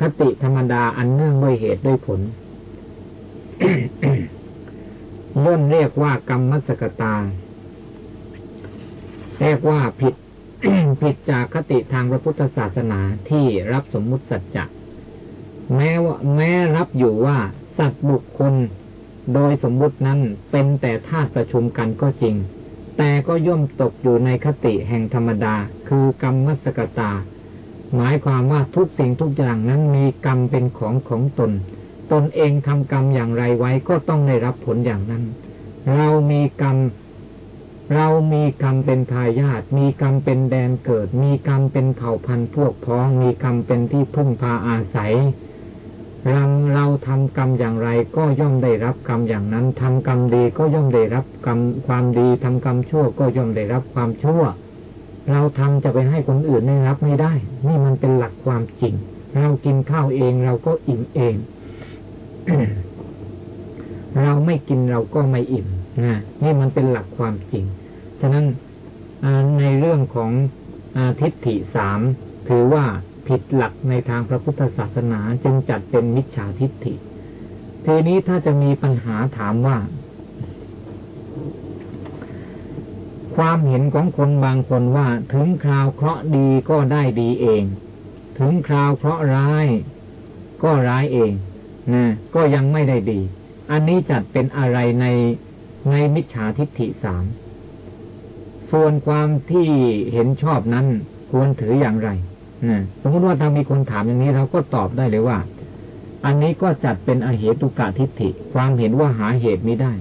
คติธรรมดาอันเนื่องด้วยเหตุด้วยผล ย่นเรียกว่ากรรมมัสกตา เรียกว่าผิดผิดจากคติทางพระพุทธศาสนาที่รับสมมุติสัจจะแม้ว่าแม้รับอยู่ว่าสัตว์บุคคลโดยสมมุตินั้นเป็นแต่ธาตุประชุมกันก็จริง แต่ก็ย่อมตกอยู่ในคติแห่งธรรมดา คือกรรมมัสกตา หมายความว่าทุกสิ่งทุกอย่างนั้นมีกรรมเป็นของของตน ตนเองทำกรรมอย่างไรไว้ก็ต้องได้รับผลอย่างนั้น เรามีกรรม เรามีกรรมเป็นทายาทมีกรรมเป็นแดนเกิด มีกรรมเป็นเผ่าพันธุ์พวกพ้อง มีกรรมเป็นที่พึ่งพาอาศัยเราเราทำกรรมอย่างไรก็ย่อมได้รับกรรมอย่างนั้นทำกรรมดีก็ย่อมได้รับกรรมความดีทำกรรมชั่วก็ย่อมได้รับความชั่ว เราทำจะไปให้คนอื่นได้รับไม่ได้ นี่มันเป็นหลักความจริง เรากินข้าวเองเราก็อิ่มเอง เราไม่กินเราก็ไม่อิ่มนะนี่มันเป็นหลักความจริง ฉะนั้นในเรื่องของทิฏฐิสามถือว่าผิดหลักในทางพระพุทธศาสนาจึงจัดเป็นมิจฉาทิฏฐิ ทีนี้ถ้าจะมีปัญหาถามว่า ความเห็นของคนบางคนว่าถึงคราวเคราะห์ดีก็ได้ดีเอง ถึงคราวเคราะห์ร้ายก็ร้ายเอง นะก็ยังไม่ได้ดี อันนี้จัดเป็นอะไรในในมิจฉาทิฏฐิสามส่วนความที่เห็นชอบนั้นควรถืออย่างไรนะสมมติว่าถ้ามีคนถามอย่างนี้เราก็ตอบได้เลยว่า อันนี้ก็จัดเป็นอเหตุกะทิฏฐิ ความเห็นว่าหาเหตุไม่ได้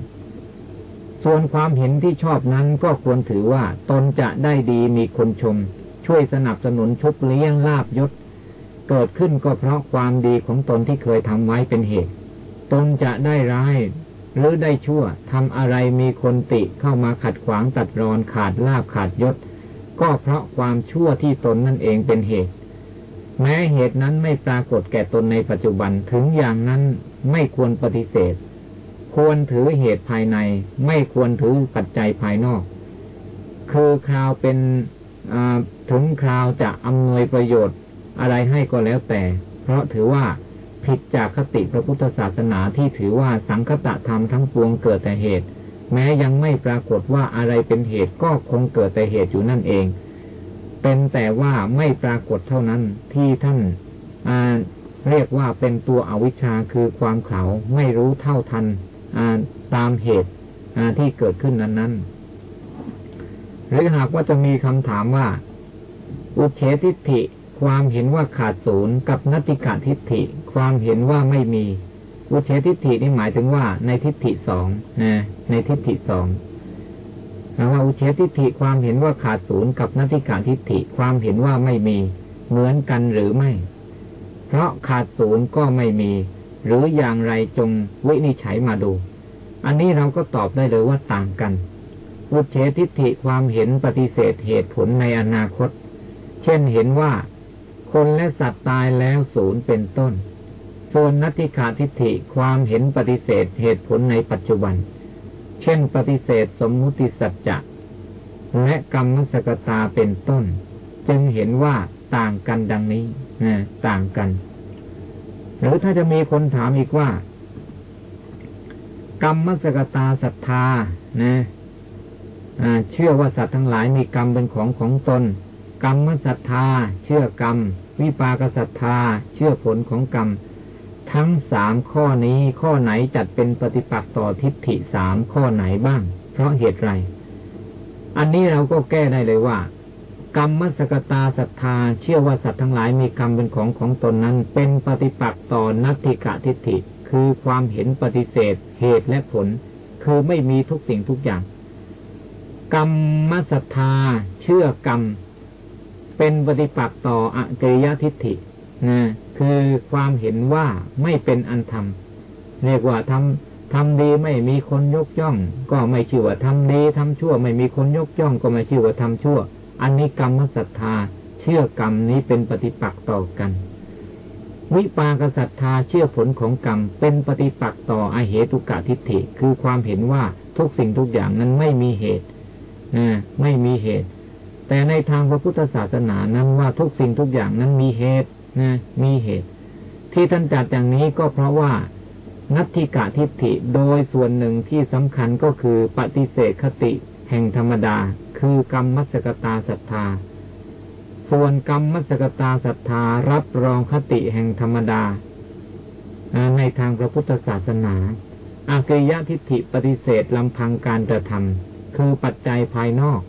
ส่วนความเห็นที่ชอบนั้นก็ควรถือว่าตนจะได้ดีมีคนชม ช่วยสนับสนุนชุบเลี้ยงลาบยศ เกิดขึ้นก็เพราะความดีของตนที่เคยทำไว้เป็นเหตุ ตนจะได้ร้าย หรือได้ชั่วทำอะไรมีคนติเข้ามาขัดขวางตัดรอนขาดลาบขาดยศ ก็เพราะความชั่วที่ตนนั่นเองเป็นเหตุ แม้เหตุนั้นไม่ปรากฏแก่ตนในปัจจุบันถึงอย่างนั้นไม่ควรปฏิเสธ ควรถือเหตุภายใน ไม่ควรถือปัจจัยภายนอก คือคราวเป็นถึงคราวจะอำนวยประโยชน์ อะไรให้ก็แล้วแต่ เพราะถือว่าผิดจากคติพระพุทธศาสนาที่ถือว่าสังคตะธรรมทั้งปวงเกิดแต่เหตุ แม้ยังไม่ปรากฏว่าอะไรเป็นเหตุก็คงเกิดแต่เหตุอยู่นั่นเอง เป็นแต่ว่าไม่ปรากฏเท่านั้นที่ท่านเรียกว่าเป็นตัวอวิชชาคือความเขาไม่รู้เท่าทันตามเหตุที่เกิดขึ้นนั้นๆหรือหากว่าจะมีคำถามว่า อุเฉทิฏฐิ ความเห็นว่าขาดศูนย์กับนัตติกาทิฏฐิ ความเห็นว่าไม่มีอุเฉทิฏฐินี่หมายถึงว่า ในทิฏฐิสองนะในทิฏฐิสองว่าอุเฉทิฏฐิความเห็นว่าขาดศูนย์กับนัตติกาทิฏฐิ ความเห็นว่าไม่มี เหมือนกันหรือไม่ เพราะขาดศูนย์ก็ไม่มี หรืออย่างไรจงวินิจฉัยมาดู อันนี้เราก็ตอบได้เลยว่าต่างกันอุเฉทิฏฐิความเห็นปฏิเสธเหตุผลในอนาคต เช่นเห็นว่า คนและสัตว์ตายแล้วศูนย์เป็นต้น ส่วนนัตถิขาทิฏฐิความเห็นปฏิเสธเหตุผลในปัจจุบัน เช่นปฏิเสธสมมุติสัจจะและกรรมสกตาเป็นต้น จึงเห็นว่าต่างกันดังนี้นะต่างกัน หรือถ้าจะมีคนถามอีกว่า กรรมสกตาศรัทธานะเชื่อว่าสัตว์ทั้งหลายมีกรรมเป็นของของตน กรรมศรัทธา เชื่อกรรม วิปากศรัทธา เชื่อผลของกรรม ทั้งสามข้อนี้ข้อไหนจัดเป็นปฏิปักษ์ต่อทิฏฐิสามข้อไหนบ้าง เพราะเหตุไร อันนี้เราก็แก้ได้เลยว่า กรรมมสกตาศรัทธา เชื่อว่าสัตว์ทั้งหลายมีกรรมเป็นของของตนนั้น เป็นปฏิปักษ์ต่อนัตถิกะทิฏฐิ คือความเห็นปฏิเสธ เหตุและผล คือไม่มีทุกสิ่งทุกอย่าง กรรมมศรัทธา เชื่อกรรม เป็นปฏิปักษ์ต่ออเกยทิฏฐินะคือความเห็นว่าไม่เป็นอันธรรมเรียกว่าทำทำดีไม่มีคนยกย่อง ก็ไม่ชื่อว่าทำดีทำชั่ว ไม่มีคนยกย่อง ก็ไม่ชื่อว่าทำชั่ว อันนี้กรรมศรัทธา เชื่อกรรมนี้เป็นปฏิปักษ์ต่อกันวิปากศรัทธาเชื่อผลของกรรม เป็นปฏิปักษ์ต่ออเหตุกะทิฏฐิ คือความเห็นว่าทุกสิ่งทุกอย่างนั้นไม่มีเหตุนะไม่มีเหตุ แต่ในทางพระพุทธศาสนานั้นว่าทุกสิ่งทุกอย่างนั้นมีเหตุนะมีเหตุ ที่ท่านจัดอย่างนี้ก็เพราะว่านัตถิกะทิฏฐิโดยส่วนหนึ่งที่สำคัญก็คือปฏิเสธคติแห่งธรรมดา คือกรรมมัสกตาศรัทธา ส่วนกรรมมัสกตาศรัทธารับรองคติแห่งธรรมดา ในทางพระพุทธศาสนาอากิยะทิฏฐิปฏิเสธลำพังการกระทำคือปัจจัยภายนอก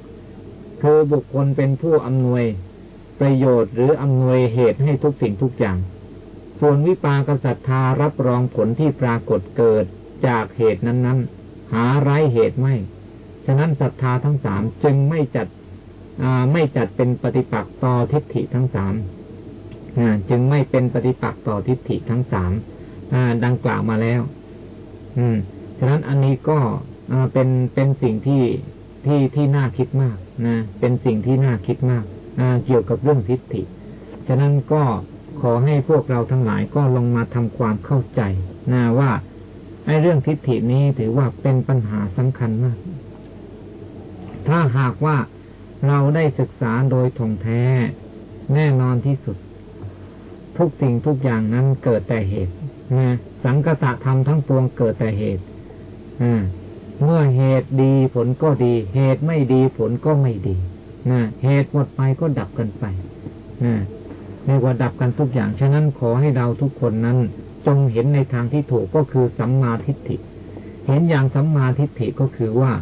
คือบุคคลเป็นผู้อำนวยประโยชน์หรืออำนวยเหตุให้ทุกสิ่งทุกอย่าง ส่วนวิปากศรัทธารับรองผลที่ปรากฏเกิดจากเหตุนั้นๆ หาไร้เหตุไม่ ฉะนั้นศรัทธาทั้งสามจึงไม่จัดไม่จัดเป็นปฏิปักษ์ต่อทิฏฐิทั้งสามจึงไม่เป็นปฏิปักษ์ต่อทิฏฐิทั้งสามดังกล่าวมาแล้ว อืม ฉะนั้นอันนี้ก็เป็นเป็นสิ่งที่ ที่ที่น่าคิดมากนะเป็นสิ่งที่น่าคิดมากนะเกี่ยวกับเรื่องทิฏฐิ ฉะนั้นก็ขอให้พวกเราทั้งหลายก็ลงมาทำความเข้าใจนะว่าไอ้เรื่องทิฏฐินี้ถือว่าเป็นปัญหาสำคัญมาก ถ้าหากว่าเราได้ศึกษาโดยท่องแท้แน่นอนที่สุด ทุกสิ่งทุกอย่างนั้นเกิดแต่เหตุนะสังกตะธรรมทั้งปวงเกิดแต่เหตุอ่า เมื่อเหตุดีผลก็ดี เหตุไม่ดีผลก็ไม่ดีนะเหตุหมดไปก็ดับกันไปนะเรียกว่าดับกันทุกอย่าง ฉะนั้นขอให้เราทุกคนนั้น จงเห็นในทางที่ถูกก็คือสัมมาทิฏฐิ เห็นอย่างสัมมาทิฏฐิก็คือว่า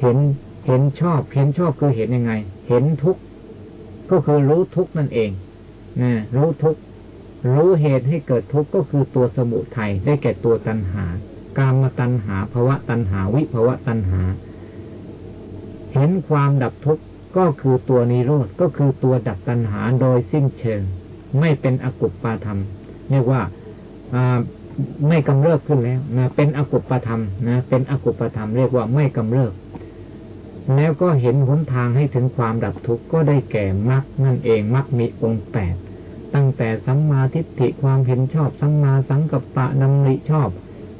เห็นเห็นชอบเห็นชอบคือเห็นยังไง เห็นทุกก็คือรู้ทุกนั่นเองนะรู้ทุกรู้เหตุให้เกิดทุกข์ก็คือตัวสมุทัยได้แก่ตัวตัณหา กามตัณหาภวะตัณหาวิภวะตัณหา เห็นความดับทุกข์ก็คือตัวนิโรธก็คือตัวดับตัณหาโดยสิ้นเชิง ไม่เป็นอกุปปาธรรมเรียกว่าไม่กำเริบขึ้นแล้วนะเป็นอกุปปธรรมนะเป็นอกุปปธรรมเรียกว่าไม่กำเริบแล้วก็เห็นหนทางให้ถึงความดับทุกข์ก็ได้แก่มรรคนั่นเองมรรคมีองค์แปดตั้งแต่สัมมาทิฏฐิความเห็นชอบสัมมาสังกัปปะดำริชอบ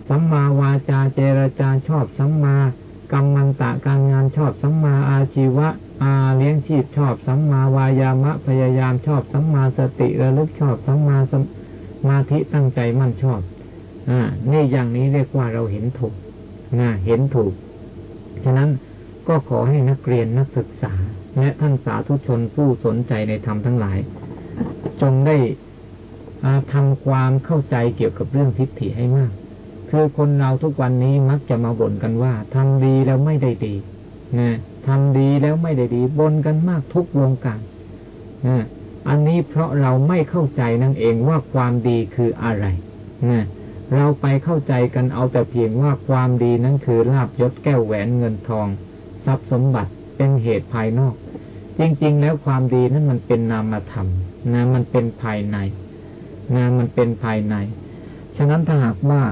สัมมาวาจาเจรจาชอบสัมมากรรมันตะการงานชอบสัมมาอาชีวะอาเลี้ยงชีพชอบสัมมาวายามะพยายามชอบสัมมาสติระลึกชอบสัมมาสมาธิตั้งใจมั่นชอบอ่านี่อย่างนี้เรียกว่าเราเห็นถูกนะเห็นถูก ฉะนั้นก็ขอให้นักเรียนนักศึกษา และท่านสาธุชนผู้สนใจในธรรมทั้งหลาย จงได้ทำความเข้าใจเกี่ยวกับเรื่องทิฏฐิให้มาก คือคนเราทุกวันนี้มักจะมาบ่นกันว่าทำดีแล้วไม่ได้ดีนะทำดีแล้วไม่ได้ดีบ่นกันมากทุกวงการนะอันนี้เพราะเราไม่เข้าใจนั่นเองว่าความดีคืออะไรนะเราไปเข้าใจกันเอาแต่เพียงว่าความดีนั้นคือลาบยศแก้วแหวนเงินทอง ทรัพย์สมบัติเป็นเหตุภายนอก จริง ๆ แล้วความดีนั้นมันเป็นนามธรรมนะมันเป็นภายในนะมันเป็นภายใน ฉะนั้นถ้าหากว่า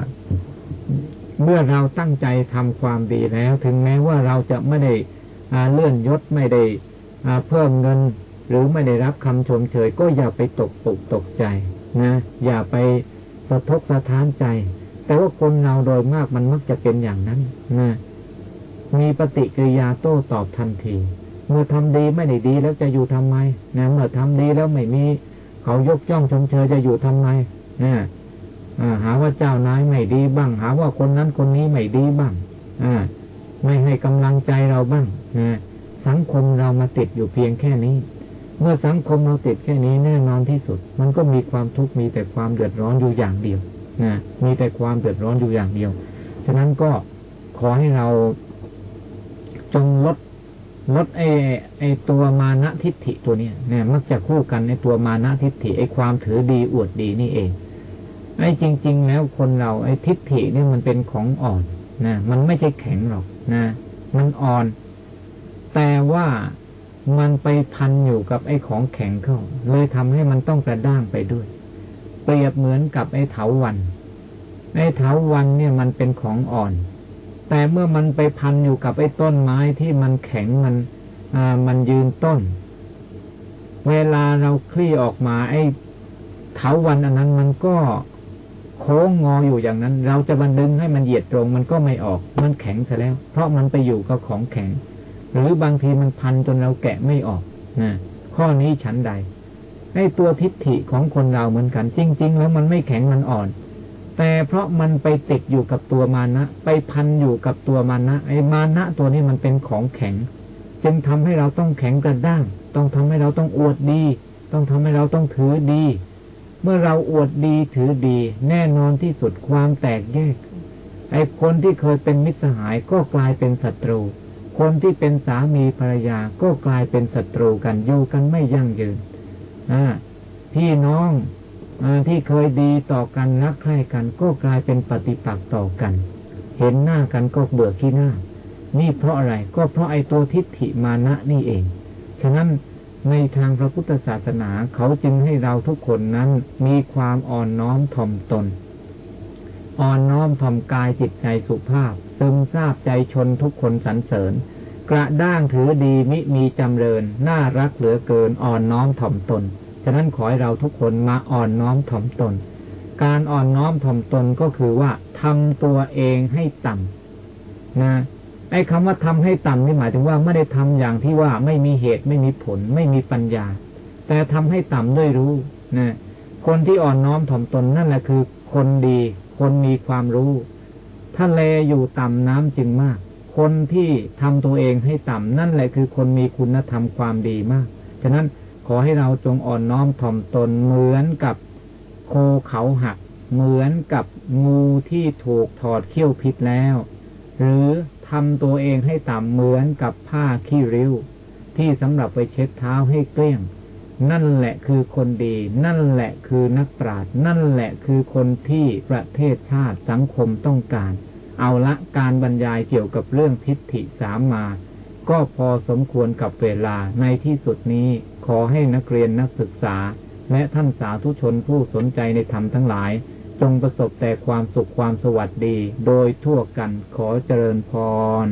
เมื่อเราตั้งใจทำความดีแล้ว ถึงแม้ว่าเราจะไม่ได้เลื่อนยศไม่ได้เพิ่มเงิน หรือไม่ได้รับคำชมเชยก็อย่าไปตกปุกตกใจนะอย่าไปสะทกสะท้านใจ แต่ว่าคนเราโดยมากมันมักจะเป็นอย่างนั้นนะมีปฏิกิริยาโต้ตอบทันที เมื่อทำดีไม่ได้ดีแล้วจะอยู่ทำไมนะเมื่อทำดีแล้วไม่มี เขายกย่องชมเชยจะอยู่ทำไมนะ หาว่าเจ้านายไม่ดีบ้าง หาว่าคนนั้นคนนี้ไม่ดีบ้างอไม่ให้กำลังใจเราบ้างสังคมเรามาติดอยู่เพียงแค่นี้ เมื่อสังคมเราติดแค่นี้แน่นอนที่สุด มันก็มีความทุกข์มีแต่ความเดือดร้อนอยู่อย่างเดียวนะมีแต่ความเดือดร้อนอยู่อย่างเดียว ฉะนั้นก็ขอให้เราจงลดลดไอ้ไอ้ตัวมานะทิฏฐิตัวเนี้ยเนี่ยมักจะคู่กันในตัวมานะทิฏฐิไอ้ความถือดีอวดดีนี่เอง ไอ้จริง ๆ แล้วคนเราไอ้ทิฏฐิเนี่ยมันเป็นของอ่อนนะมันไม่ใช่แข็งหรอกนะ มันอ่อน แต่ว่ามันไปพันอยู่กับไอ้ของแข็งเข้า เลยทำให้มันต้องกระด้างไปด้วย เปรียบเหมือนกับไอ้เถาวันไอ้เถาวันเนี่ยมันเป็นของอ่อน แต่เมื่อมันไปพันอยู่กับไอ้ต้นไม้ที่มันแข็งมันอ่ามันยืนต้น เวลาเราคลี่ออกมาไอ้เถาวันอันนั้นมันก็ โค้งงออยู่อย่างนั้น เราจะบันดึงให้มันเหยียดตรง มันก็ไม่ออก มันแข็งซะแล้ว เพราะมันไปอยู่กับของแข็ง หรือบางทีมันพันจนเราแกะไม่ออกนะข้อนี้ฉันใดไอ้ตัวทิฏฐิของคนเราเหมือนกัน จริง ๆ แล้วมันไม่แข็งมันอ่อน แต่เพราะมันไปติดอยู่กับตัวมานะ ไปพันอยู่กับตัวมานะ ไอ้มานะตัวนี้มันเป็นของแข็ง จึงทำให้เราต้องแข็งกระด้าง ต้องทำให้เราต้องอวดดี ต้องทำให้เราต้องถือดี เมื่อเราอวดดีถือดี แน่นอนที่สุดความแตกแยก ไอ้คนที่เคยเป็นมิตรสหายก็กลายเป็นศัตรู คนที่เป็นสามีภรรยาก็กลายเป็นศัตรูกันอยู่กันไม่ยั่งยืนพี่น้องอที่เคยดีต่อกันรักใคร่กัน ก็กลายเป็นปฏิปักษ์ต่อกัน เห็นหน้ากันก็เบื่อขี้หน้า นี่เพราะอะไรก็เพราะไอ้ตัวทิฏฐิมานะนี่เอง ฉะนั้น ในทางพระพุทธศาสนาเขาจึงให้เราทุกคนนั้นมีความอ่อนน้อมถ่อมตน อ่อนน้อมถ่อมกายจิตใจสุภาพ ซึมซาบใจชนทุกคนสรรเสริญ กระด้างถือดีมิมีจำเริญ น่ารักเหลือเกินอ่อนน้อมถ่อมตน ฉะนั้นขอให้เราทุกคนมาอ่อนน้อมถ่อมตน การอ่อนน้อมถ่อมตนก็คือว่าทำตัวเองให้ต่ำนะ ไอ้คำว่าทำให้ต่ำนี่หมายถึงว่าไม่ได้ทำอย่างที่ว่าไม่มีเหตุไม่มีผล ไม่มีปัญญา แต่ทำให้ต่ำด้วยรู้นะคนที่อ่อนน้อมถ่อมตนนั่นแหละคือ คนดี คนมีความรู้ทะเลอยู่ต่ำน้ำจึงมาก คนที่ทำตัวเองให้ต่ำนั่นแหละคือคนมีคุณธรรมความดีมาก ฉะนั้นขอให้เราจงอ่อนน้อมถ่อมตนเหมือนกับโคเขาหัก เหมือนกับงูที่ถูกถอดเขี้ยวพิษแล้ว หรือ ทำตัวเองให้ต่ำเหมือนกับผ้าขี้ริ้ว ที่สำหรับไปเช็ดเท้าให้เกลี้ยง นั่นแหละคือคนดี นั่นแหละคือนักปราชญ์นั่นแหละคือคนที่ประเทศชาติสังคมต้องการ เอาละการบรรยายเกี่ยวกับเรื่องทิฏฐิสามมา ก็พอสมควรกับเวลาในที่สุดนี้ ขอให้นักเรียนนักศึกษา และท่านสาธุชนผู้สนใจในธรรมทั้งหลาย จงประสบแต่ความสุขความสวัสดี โดยทั่วกันขอเจริญพร